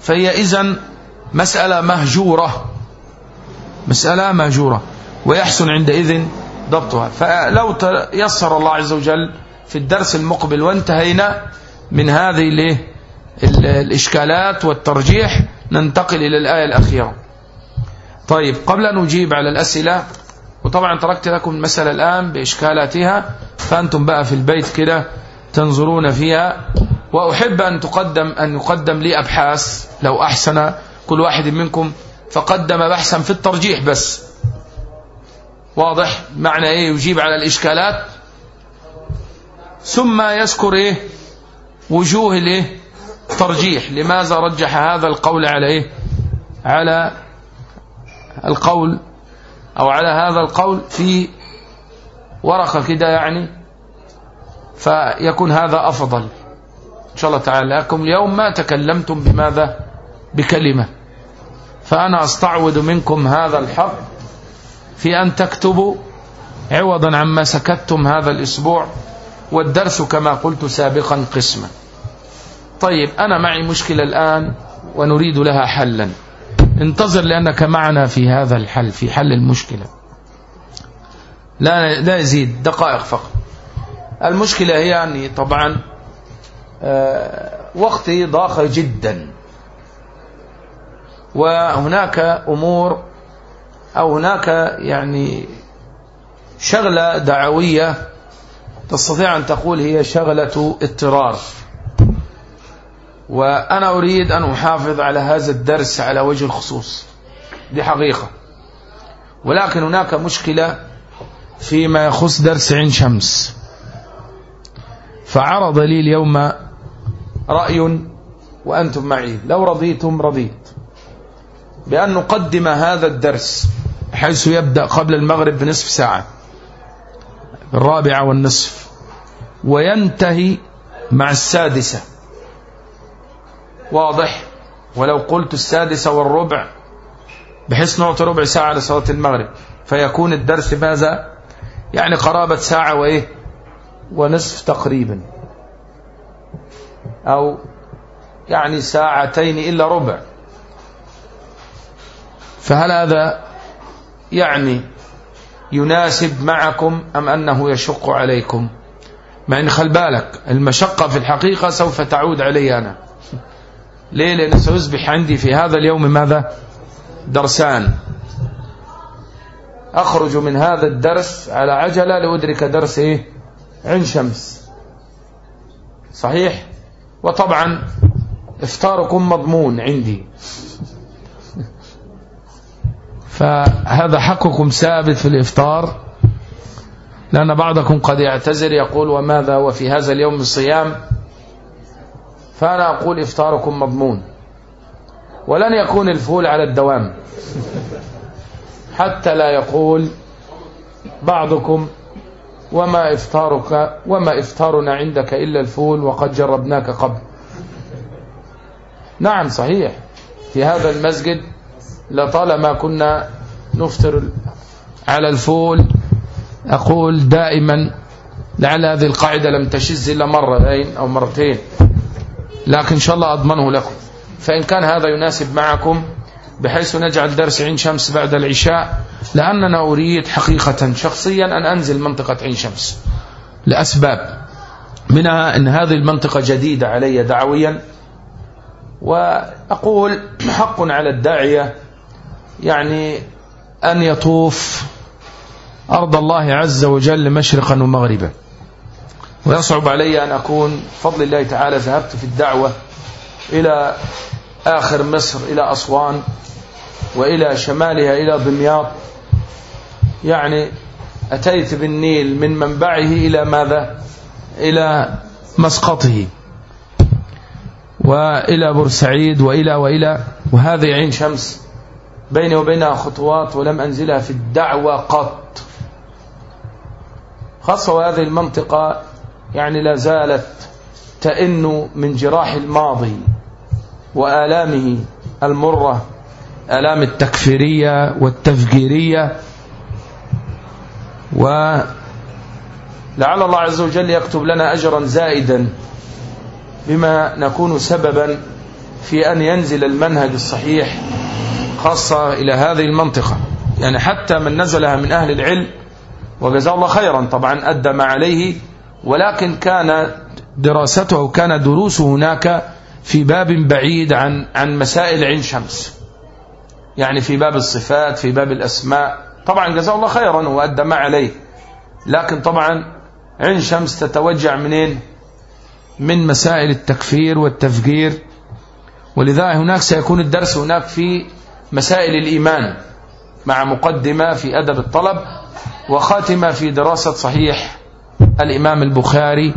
فهي إذن مسألة مهجورة. مسألة مهجورة. ويحسن عندئذ ضبطها. فلو يسر الله عز وجل في الدرس المقبل وانتهينا من هذه الإشكالات والترجيح ننتقل إلى الآية الأخيرة. طيب قبل أن نجيب على الأسئلة وطبعا تركت لكم المسألة الآن بإشكالاتها فأنتم بقى في البيت كده تنظرون فيها وأحب أن تقدم أن يقدم لي أبحاث لو أحسن كل واحد منكم فقدم بحثا في الترجيح بس. واضح؟ معنى إيه؟ يجيب على الإشكالات. ثم يذكر إيه؟ وجوه الإيه؟ ترجيح. لماذا رجح هذا القول على إيه؟ على القول أو على هذا القول في ورقة كده يعني فيكون هذا أفضل. إن شاء الله تعالى. لكم اليوم ما تكلمتم بماذا؟ بكلمة. فأنا أستعوذ منكم هذا الحق في أن تكتبوا عوضا عما سكتتم هذا الأسبوع والدرس كما قلت سابقا قسمة طيب أنا معي مشكلة الآن ونريد لها حلا. انتظر لأنك معنا في هذا الحل في حل المشكلة. لا لا يزيد دقائق فقط. المشكلة هي أني طبعا آه، وقتي ضاق جدا. وهناك أمور أو هناك يعني شغلة دعوية تستطيع أن تقول هي شغلة اضطرار. وأنا أريد أن أحافظ على هذا الدرس على وجه الخصوص دي حقيقة ولكن هناك مشكلة فيما يخص درس عين شمس. فعرض لي اليوم رأي وأنتم معي. لو رضيتم رضيت. بأن نقدم هذا الدرس حيث يبدأ قبل المغرب بنصف ساعة. الرابعة والنصف. وينتهي مع السادسة. واضح؟ ولو قلت السادسة والربع بحيث نعطي ربع ساعة لصلاة المغرب. فيكون الدرس ماذا؟ يعني قرابة ساعة وإيه؟ ونصف تقريبا. أو يعني ساعتين إلا ربع. فهل هذا يعني يناسب معكم أم أنه يشق عليكم؟ مع إن خل بالك المشقة في الحقيقة سوف تعود علي أنا. ليه؟ لأنه سيصبح عندي في هذا اليوم ماذا؟ درسان. أخرج من هذا الدرس على عجلة لأدرك درس إيه؟ عين شمس. صحيح؟ وطبعا إفطاركم مضمون عندي. فهذا حقكم ثابت في الإفطار لأن بعضكم قد يعتذر يقول وماذا وفي هذا اليوم الصيام؟ فأنا أقول إفطاركم مضمون ولن يكون الفول على الدوام حتى لا يقول بعضكم وما إفطارك وما إفطارنا عندك إلا الفول وقد جربناك قبل. نعم صحيح في هذا المسجد لطالما كنا نفطر على الفول أقول دائما لعل هذه القاعدة لم تشز إلا مرتين أو مرتين لكن إن شاء الله أضمنه لكم. فإن كان هذا يناسب معكم بحيث نجعل درس عين شمس بعد العشاء لأننا أريد حقيقة شخصيا أن أنزل منطقة عين شمس لأسباب. منها أن هذه المنطقة جديدة علي دعويا وأقول حق على الداعية يعني أن يطوف أرض الله عز وجل مشرقا ومغربا. ويصعب علي أن أكون فضل الله تعالى ذهبت في الدعوة إلى آخر مصر إلى أسوان وإلى شمالها إلى دمياط. يعني أتيت بالنيل من منبعه إلى ماذا؟ إلى مسقطه وإلى بورسعيد وإلى وإلى وهذه عين شمس. بيني وبينها خطوات ولم أنزلها في الدعوة قط. خاصة وهذه المنطقة يعني لا زالت تئن من جراح الماضي وآلامه المرة آلام التكفيرية والتفجيرية. ولعل الله عز وجل يكتب لنا أجرا زائدا بما نكون سببا في أن ينزل المنهج الصحيح خاصة إلى هذه المنطقة. يعني حتى من نزلها من أهل العلم وجزاه الله خيرا طبعا أدى ما عليه ولكن كان دراسته كان دروسه هناك في باب بعيد عن عن مسائل عين شمس. يعني في باب الصفات في باب الأسماء. طبعا جزاه الله خيرا وأدى ما عليه. لكن طبعا عين شمس تتوجع منين؟ من مسائل التكفير والتفجير. ولذا هناك سيكون الدرس هناك في مسائل الإيمان مع مقدمة في أدب الطلب وخاتمة في دراسة صحيح الإمام البخاري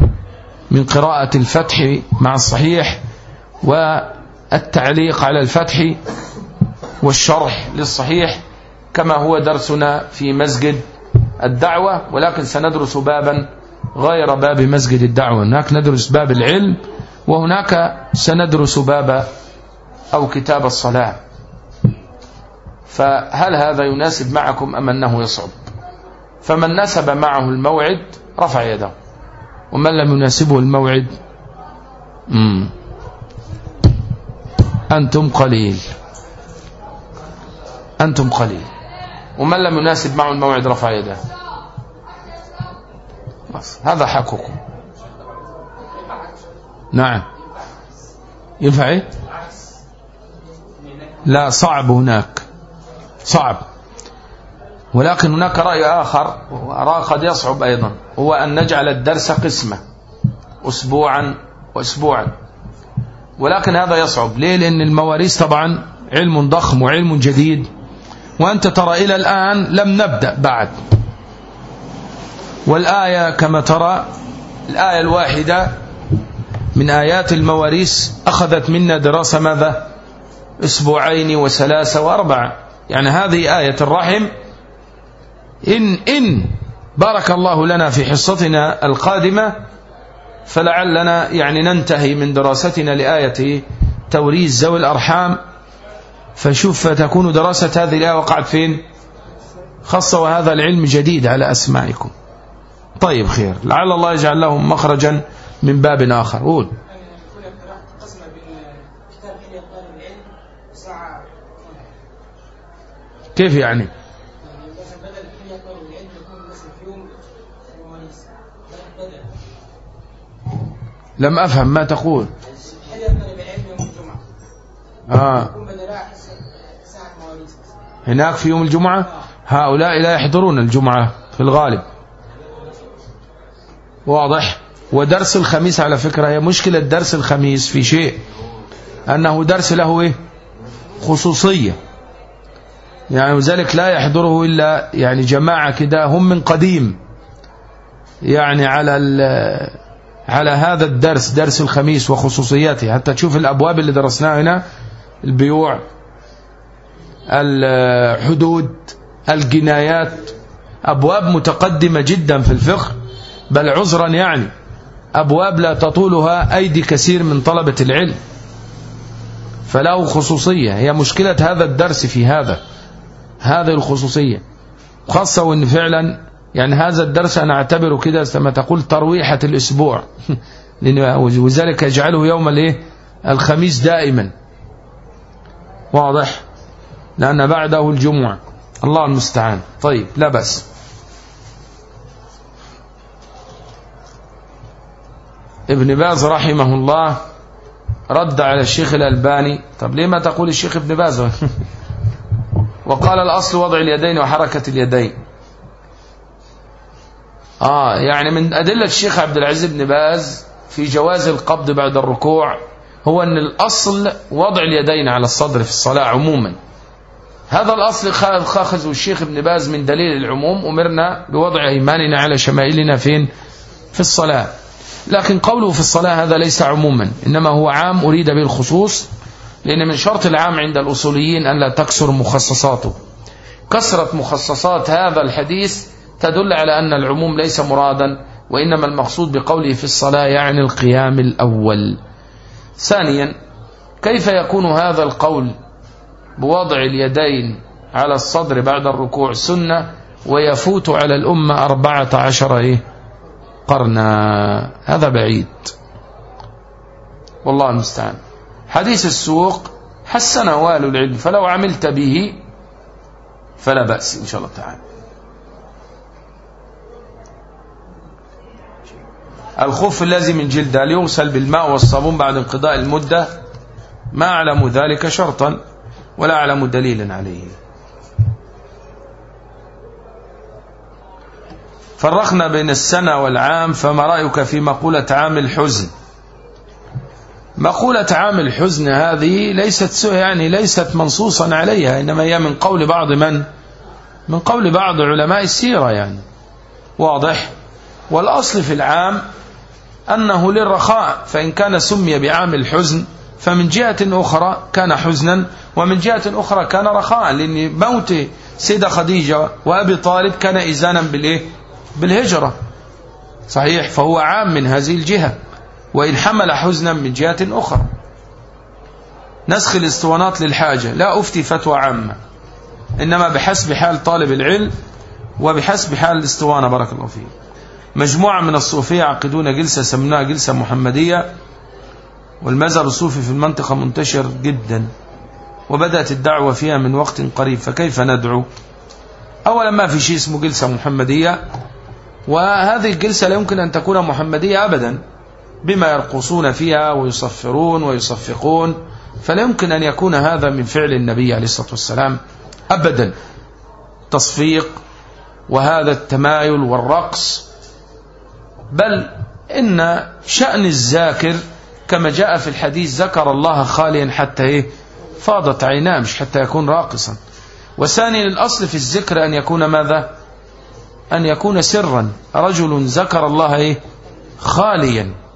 من قراءة الفتح مع الصحيح والتعليق على الفتح والشرح للصحيح كما هو درسنا في مسجد الدعوة ولكن سندرس بابا غير باب مسجد الدعوة. هناك ندرس باب العلم وهناك سندرس باب أو كتاب الصلاة. فهل هذا يناسب معكم أم أنه يصعب؟ فمن نسب معه الموعد رفع يده. ومن لم يناسبه الموعد؟ مم. أنتم قليل. أنتم قليل. ومن لم يناسب معه الموعد رفع يده. بس هذا حقكم. نعم. ينفع؟ إيه لا صعب هناك. صعب. ولكن هناك رأي آخر وأراه قد يصعب أيضا هو أن نجعل الدرس قسمة أسبوعا وأسبوعا. ولكن هذا يصعب. ليه؟ لأن المواريث طبعا علم ضخم وعلم جديد. وأنت ترى إلى الآن لم نبدأ بعد. والآية كما ترى الآية الواحدة من آيات المواريث أخذت منا دراسة ماذا؟ أسبوعين وثلاثة وأربعة. يعني هذه آية الرحم إن, إن بارك الله لنا في حصتنا القادمة فلعلنا يعني ننتهي من دراستنا لآية توريث ذوي الأرحام. فشوف فتكون دراسة هذه الآية وقعت فين؟ خاصة وهذا العلم جديد على أسمائكم. طيب خير. لعل الله يجعل لهم مخرجا من باب آخر. قول. كيف يعني؟ لم أفهم ما تقول. آه. هناك في يوم الجمعة؟ هؤلاء لا يحضرون الجمعة في الغالب. واضح. ودرس الخميس على فكرة هي مشكلة درس الخميس في شيء. أنه درس له إيه؟ خصوصية. يعني وذلك لا يحضره إلا يعني جماعة كده هم من قديم يعني على على هذا الدرس درس الخميس وخصوصياته. حتى تشوف الأبواب اللي درسناها هنا البيوع الحدود الجنايات أبواب متقدمة جدا في الفقه بل عذرا يعني. أبواب لا تطولها أيدي كثير من طلبة العلم. فله خصوصية. هي مشكلة هذا الدرس في هذا. هذه الخصوصية خاصة وأن فعلا يعني هذا الدرس أنا أعتبره كده كما تقول ترويحة الأسبوع. وذلك يجعله يوم الإيه؟ الخميس دائما. واضح؟ لأن بعده الجمعة. الله المستعان. طيب لا بس ابن باز رحمه الله رد على الشيخ الألباني. طب ليه ما تقول الشيخ ابن باز؟ وقال الأصل وضع اليدين وحركة اليدين. آه يعني من أدلة الشيخ عبد العزيز بن باز في جواز القبض بعد الركوع هو أن الأصل وضع اليدين على الصدر في الصلاة عموما. هذا الأصل خاخده الشيخ ابن باز من دليل العموم أمرنا بوضع إيماننا على شمائلنا فين؟ في الصلاة. لكن قوله في الصلاة هذا ليس عموما إنما هو عام أريد به الخصوص لأن من شرط العام عند الأصوليين أن لا تكسر مخصصاته. كسرة مخصصات هذا الحديث تدل على أن العموم ليس مرادا وإنما المقصود بقوله في الصلاة يعني القيام الأول. ثانيا كيف يكون هذا القول بوضع اليدين على الصدر بعد الركوع سنة ويفوت على الأمة أربعة عشر إيه؟ قرنا؟ هذا بعيد. والله المستعان. حديث السوق حسن وال العلم فلو عملت به فلا بأس إن شاء الله تعالى. الخف الذي من جلد هل يغسل بالماء والصابون بعد انقضاء المدة. ما أعلم ذلك شرطا ولا أعلم دليلا عليه. فرقنا بين السنة والعام فما رأيك في مقولة عام الحزن مقولة عام الحزن هذه ليست يعني ليست منصوصا عليها إنما هي من قول بعض من؟ من قول بعض علماء السيرة يعني. واضح؟ والأصل في العام أنه للرخاء فإن كان سمي بعام الحزن فمن جهة أخرى كان حزنا ومن جهة أخرى كان رخاء لأن موت سيدة خديجة وأبي طالب كان إزانا بالإيه؟ بالهجرة. صحيح؟ فهو عام من هذه الجهة. وإن حمل حزنا من جهة أخرى. نسخ الاسطوانات للحاجة. لا أفتي فتوى عامة. إنما بحسب حال طالب العلم وبحسب حال الاسطوانة بارك الله فيه مجموعة من الصوفية عقدون جلسة سمناها جلسة محمدية. والمذهب الصوفي في المنطقة منتشر جدا. وبدأت الدعوة فيها من وقت قريب. فكيف ندعو؟ أولا ما في شيء اسمه جلسة محمدية. وهذه الجلسة لا يمكن أن تكون محمدية أبدا. بما يرقصون فيها ويصفرون ويصفقون فلا يمكن أن يكون هذا من فعل النبي عليه الصلاة والسلام أبدا. تصفيق وهذا التمايل والرقص بل إن شأن الذاكر كما جاء في الحديث ذكر الله خاليا حتى إيه؟ فاضت عيناه مش حتى يكون راقصا. وثانيا الأصل في الذكر أن يكون ماذا؟ أن يكون سرا. رجل ذكر الله إيه؟ خاليا.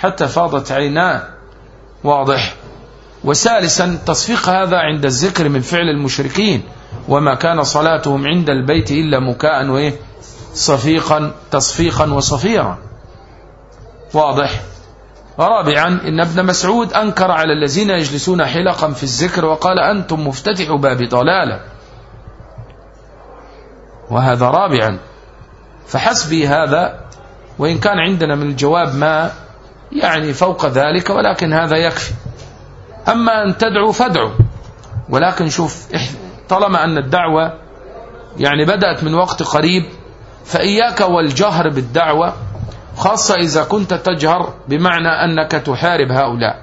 حتى فاضت عيناه. واضح. وثالثا تصفيق هذا عند الذكر من فعل المشركين وما كان صلاتهم عند البيت إلا مكاء وإيه؟ صفيقا تصفيقا وصفيرا. واضح. ورابعا إن ابن مسعود أنكر على الذين يجلسون حلقا في الذكر وقال أنتم مفتتح باب ضلالة. وهذا رابعا. فحسبي هذا وإن كان عندنا من الجواب ما يعني فوق ذلك ولكن هذا يكفي. أما أن تدعو فادعو. ولكن شوف طالما أن الدعوة يعني بدأت من وقت قريب فإياك والجهر بالدعوة خاصة إذا كنت تجهر بمعنى أنك تحارب هؤلاء.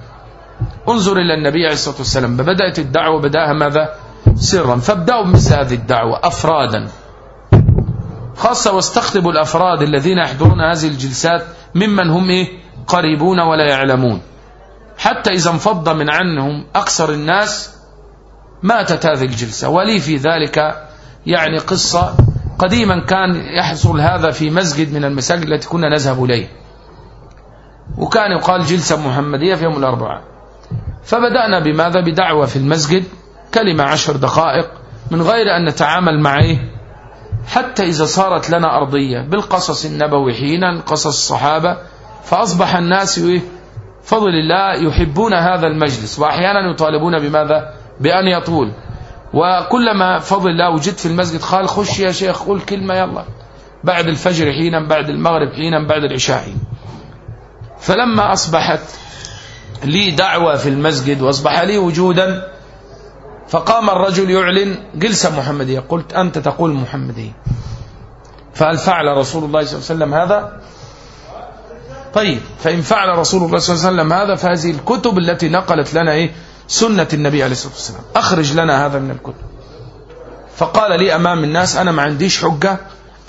انظر إلى النبي عليه الصلاة والسلام. بدأت الدعوة بدأها ماذا؟ سرا. فابدأوا بمثل هذه الدعوة أفرادا. خاصة واستخطبوا الأفراد الذين يحضرون هذه الجلسات ممن هم إيه؟ قريبون ولا يعلمون. حتى إذا انفض من عنهم أكثر الناس ماتت هذه الجلسة. ولي في ذلك يعني قصة قديما كان يحصل هذا في مسجد من المساجد التي كنا نذهب إليه. وكان يقال جلسة محمدية في يوم الأربعاء. فبدأنا بماذا؟ بدعوة في المسجد كلمة عشر دقائق من غير أن نتعامل معه. حتى إذا صارت لنا أرضية بالقصص النبوي حينا قصص الصحابة فأصبح الناس فضل الله يحبون هذا المجلس وأحيانا يطالبون بماذا؟ بأن يطول. وكلما فضل الله وجدت في المسجد قال خش يا شيخ قول كلمة يلا. بعد الفجر حينا بعد المغرب حينا بعد العشاء فلما أصبحت لي دعوة في المسجد وأصبح لي وجودا فقام الرجل يعلن جلسة محمدية قلت أنت تقول محمدية. فهل فعل رسول الله صلى الله عليه وسلم هذا؟ طيب فإن فعل رسول الله صلى الله عليه وسلم هذا فهذه الكتب التي نقلت لنا إيه؟ سنة النبي عليه الصلاة والسلام. أخرج لنا هذا من الكتب. فقال لي أمام الناس أنا ما عنديش حجة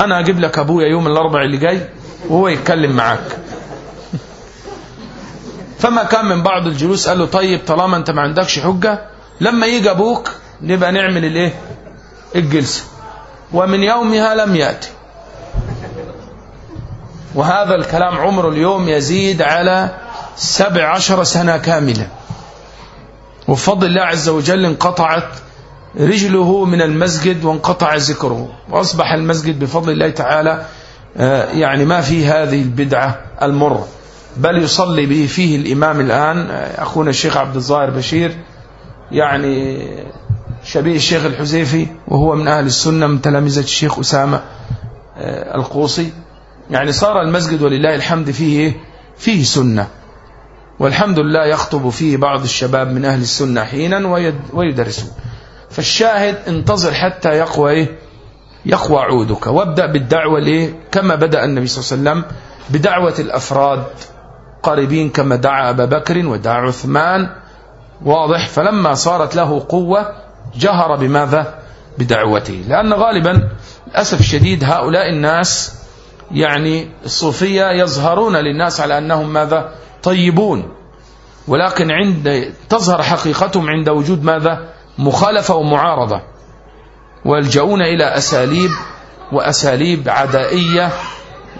أنا أجيب لك أبويا يوم الأربع اللي جاي وهو يتكلم معاك. فما كان من بعض الجلوس قال له طيب طالما أنت ما عندكش حجة لما يجي أبوك نبقى نعمل الإيه؟ الجلسة. ومن يومها لم يأتي. وهذا الكلام عمره اليوم يزيد على سبع عشر سنة كاملة. وبفضل الله عز وجل انقطعت رجله من المسجد وانقطع ذكره. وأصبح المسجد بفضل الله تعالى يعني ما في هذه البدعة المرة بل يصلي به فيه الإمام الآن أخونا الشيخ عبد الظاهر بشير يعني شبيه الشيخ الحزيفي وهو من أهل السنة من تلامذة الشيخ أسامة القوصي. يعني صار المسجد ولله الحمد فيه فيه سنة. والحمد لله يخطب فيه بعض الشباب من أهل السنة حينا ويدرسون. فالشاهد انتظر حتى يقوى إيه؟ يقوى عودك. وابدأ بالدعوة ليه؟ كما بدأ النبي صلى الله عليه وسلم بدعوة الأفراد. قريبين كما دعا أبا بكر ودعا عثمان. واضح؟ فلما صارت له قوة جهر بماذا؟ بدعوته. لأن غالبا للأسف الشديد هؤلاء الناس يعني الصوفية يظهرون للناس على أنهم ماذا؟ طيبون. ولكن عند تظهر حقيقتهم عند وجود ماذا؟ مخالفة ومعارضة. ويلجؤون إلى أساليب وأساليب عدائية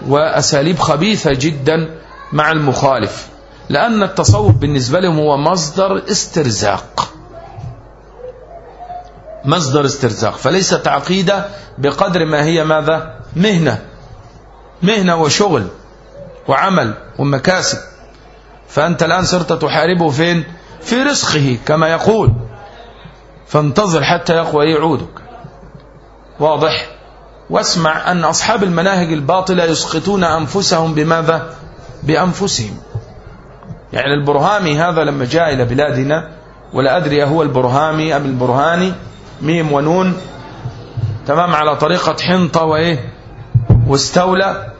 وأساليب خبيثة جدا مع المخالف. لأن التصوف بالنسبة لهم هو مصدر استرزاق. مصدر استرزاق. فليست عقيدة بقدر ما هي ماذا؟ مهنة. مهنة وشغل وعمل ومكاسب. فأنت الآن صرت تحاربه فين؟ في رزقه كما يقول. فانتظر حتى يقوى يعودك. واضح؟ واسمع أن أصحاب المناهج الباطلة يسقطون أنفسهم بماذا؟ بأنفسهم. يعني البرهامي هذا لما جاء إلى بلادنا ولا أدري هو البرهامي أم البرهاني ميم ونون تمام على طريقة حنطة وإيه؟ واستولى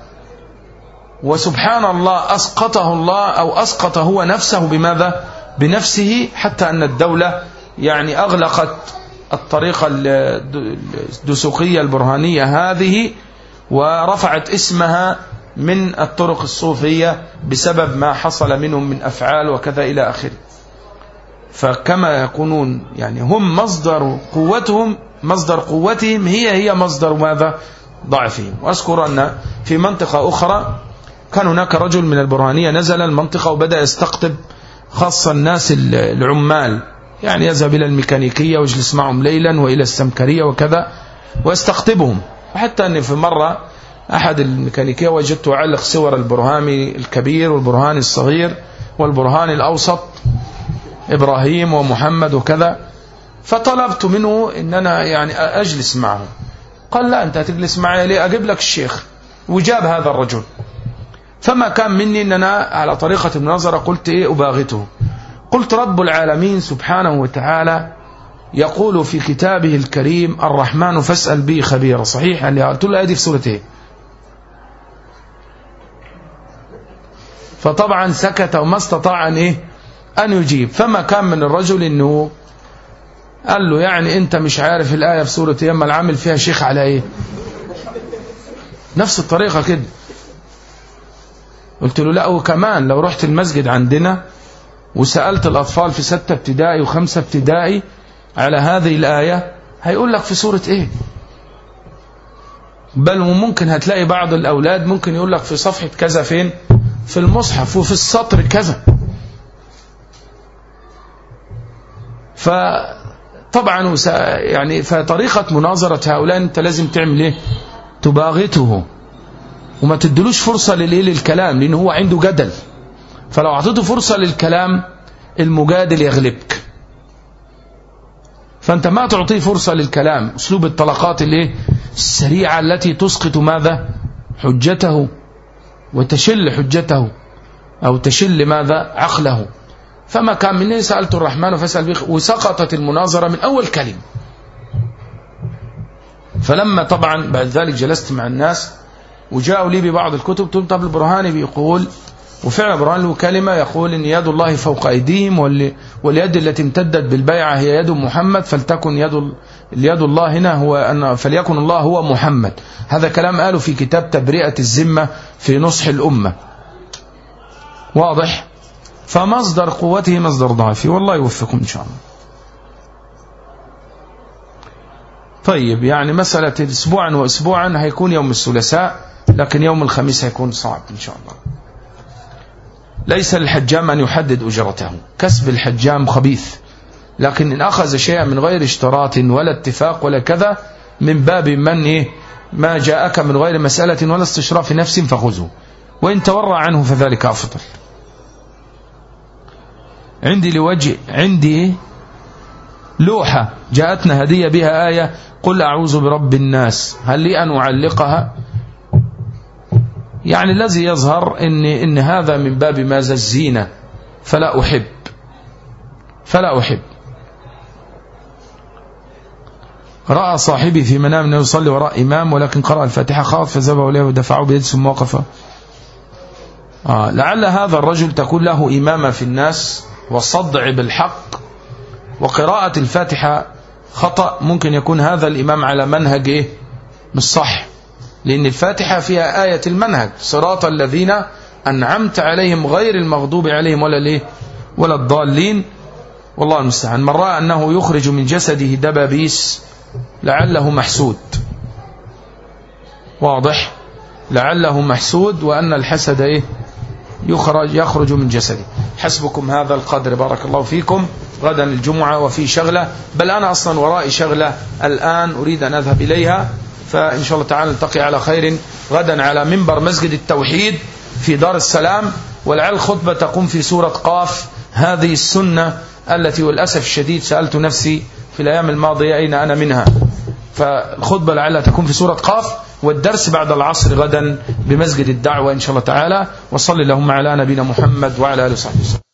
وسبحان الله أسقطه الله أو أسقط هو نفسه بماذا؟ بنفسه حتى أن الدولة يعني أغلقت الطريقة الدسوقية البرهانية هذه ورفعت اسمها من الطرق الصوفية بسبب ما حصل منهم من أفعال وكذا إلى آخره. فكما يكونون يعني هم مصدر قوتهم مصدر قوتهم هي هي مصدر ماذا؟ ضعفهم. وأذكر أن في منطقة أخرى كان هناك رجل من البرهانية نزل المنطقة وبدأ يستقطب خاصة الناس العمال. يعني يذهب إلى الميكانيكية ويجلس معهم ليلا وإلى السمكرية وكذا ويستقطبهم. وحتى أن في مرة أحد الميكانيكية وجدت أعلق صور البرهاني الكبير والبرهاني الصغير والبرهاني الأوسط إبراهيم ومحمد وكذا. فطلبت منه أن أنا يعني أجلس معه قال لا أنت تجلس معي ليه أجيب لك الشيخ. وجاب هذا الرجل. فما كان مني أن أنا على طريقة المناظرة قلت إيه أباغته. قلت رب العالمين سبحانه وتعالى يقول في كتابه الكريم الرحمن فاسأل به خبيرا. صحيح اللي قلت له هذه في سورة إيه؟ فطبعا سكت وما استطاع أن إيه؟ أن يجيب. فما كان من الرجل أنه قال له يعني أنت مش عارف الآية في سورة يما العامل فيها شيخ على إيه؟ نفس الطريقة كده. قلت له لا وكمان لو رحت المسجد عندنا وسألت الأطفال في ستة ابتدائي وخمسة ابتدائي على هذه الآية هيقول لك في سورة إيه؟ بل وممكن هتلاقي بعض الأولاد ممكن يقول لك في صفحة كذا فين؟ في المصحف وفي السطر كذا. فطبعا يعني فطريقة مناظرة هؤلاء أنت لازم تعمل إيه؟ تباغته. وما تدلوش فرصة للايه للكلام لأن هو عنده جدل. فلو أعطيته فرصة للكلام المجادل يغلبك. فأنت ما تعطيه فرصة للكلام. أسلوب الطلقات الايه السريعة التي تسقط ماذا؟ حجته. وتشل حجته. أو تشل ماذا؟ عقله. فما كان مني سألت الرحمن فسأل بيخ وسقطت المناظرة من أول كلمة. فلما طبعا بعد ذلك جلست مع الناس وجاءوا لي ببعض الكتب طب البرهاني بيقول وفعلا البرهان له كلمة يقول إن يد الله فوق أيديهم واليد التي امتدت بالبيعة هي يد محمد فلتكن يد اليد الله هنا هو أن فليكن الله هو محمد. هذا كلام قاله في كتاب تبرئة الذمة في نصح الأمة. واضح؟ فمصدر قوته مصدر ضعفه. والله يوفقكم إن شاء الله. طيب يعني مسألة أسبوعا وأسبوعا هيكون يوم الثلاثاء لكن يوم الخميس هيكون صعب إن شاء الله. ليس للحجام أن يحدد أجرته. كسب الحجام خبيث لكن إن أخذ شيئا من غير اشتراط ولا اتفاق ولا كذا من باب من إيه ما جاءك من غير مسألة ولا استشراف نفس فخذه. وإن تورع عنه فذلك أفضل. عندي لوجه عندي لوحة جاءتنا هدية بها آية قل أعوذ برب الناس. هل لي أن أعلقها؟ يعني الذي يظهر إن, إن هذا من باب ماذا؟ الزينة. فلا أحب. فلا أحب. رأى صاحبي في منام أنه يصلي وراء إمام ولكن قرأ الفاتحة خاف فذهب إليه ودفعه بيد ثم وقف. آه لعل هذا الرجل تكون له إمامة في الناس. والصدع بالحق وقراءة الفاتحة خطأ. ممكن يكون هذا الإمام على منهج إيه؟ مش صح. لأن الفاتحة فيها آية المنهج. صراط الذين أنعمت عليهم غير المغضوب عليهم ولا ليه ولا الضالين. والله المستعان. من رأى أنه يخرج من جسده دبابيس لعله محسود. واضح؟ لعله محسود وأن الحسد إيه؟ يخرج يخرج من جسده. حسبكم هذا القدر. بارك الله فيكم. غدا الجمعة وفي شغلة. بل أنا أصلا ورائي شغلة الآن أريد أن أذهب إليها. فإن شاء الله تعالى نلتقي على خير. غدا على منبر مسجد التوحيد في دار السلام. ولعل الخطبة تقوم في سورة قاف. هذه السنة التي والأسف الشديد سألت نفسي في الأيام الماضية أين أنا منها. فالخطبة لعلها تكون في سورة قاف. والدرس بعد العصر غدا بمسجد الدعوة إن شاء الله تعالى. وصلي اللهم على نبينا محمد وعلى آله وصحبه وسلم.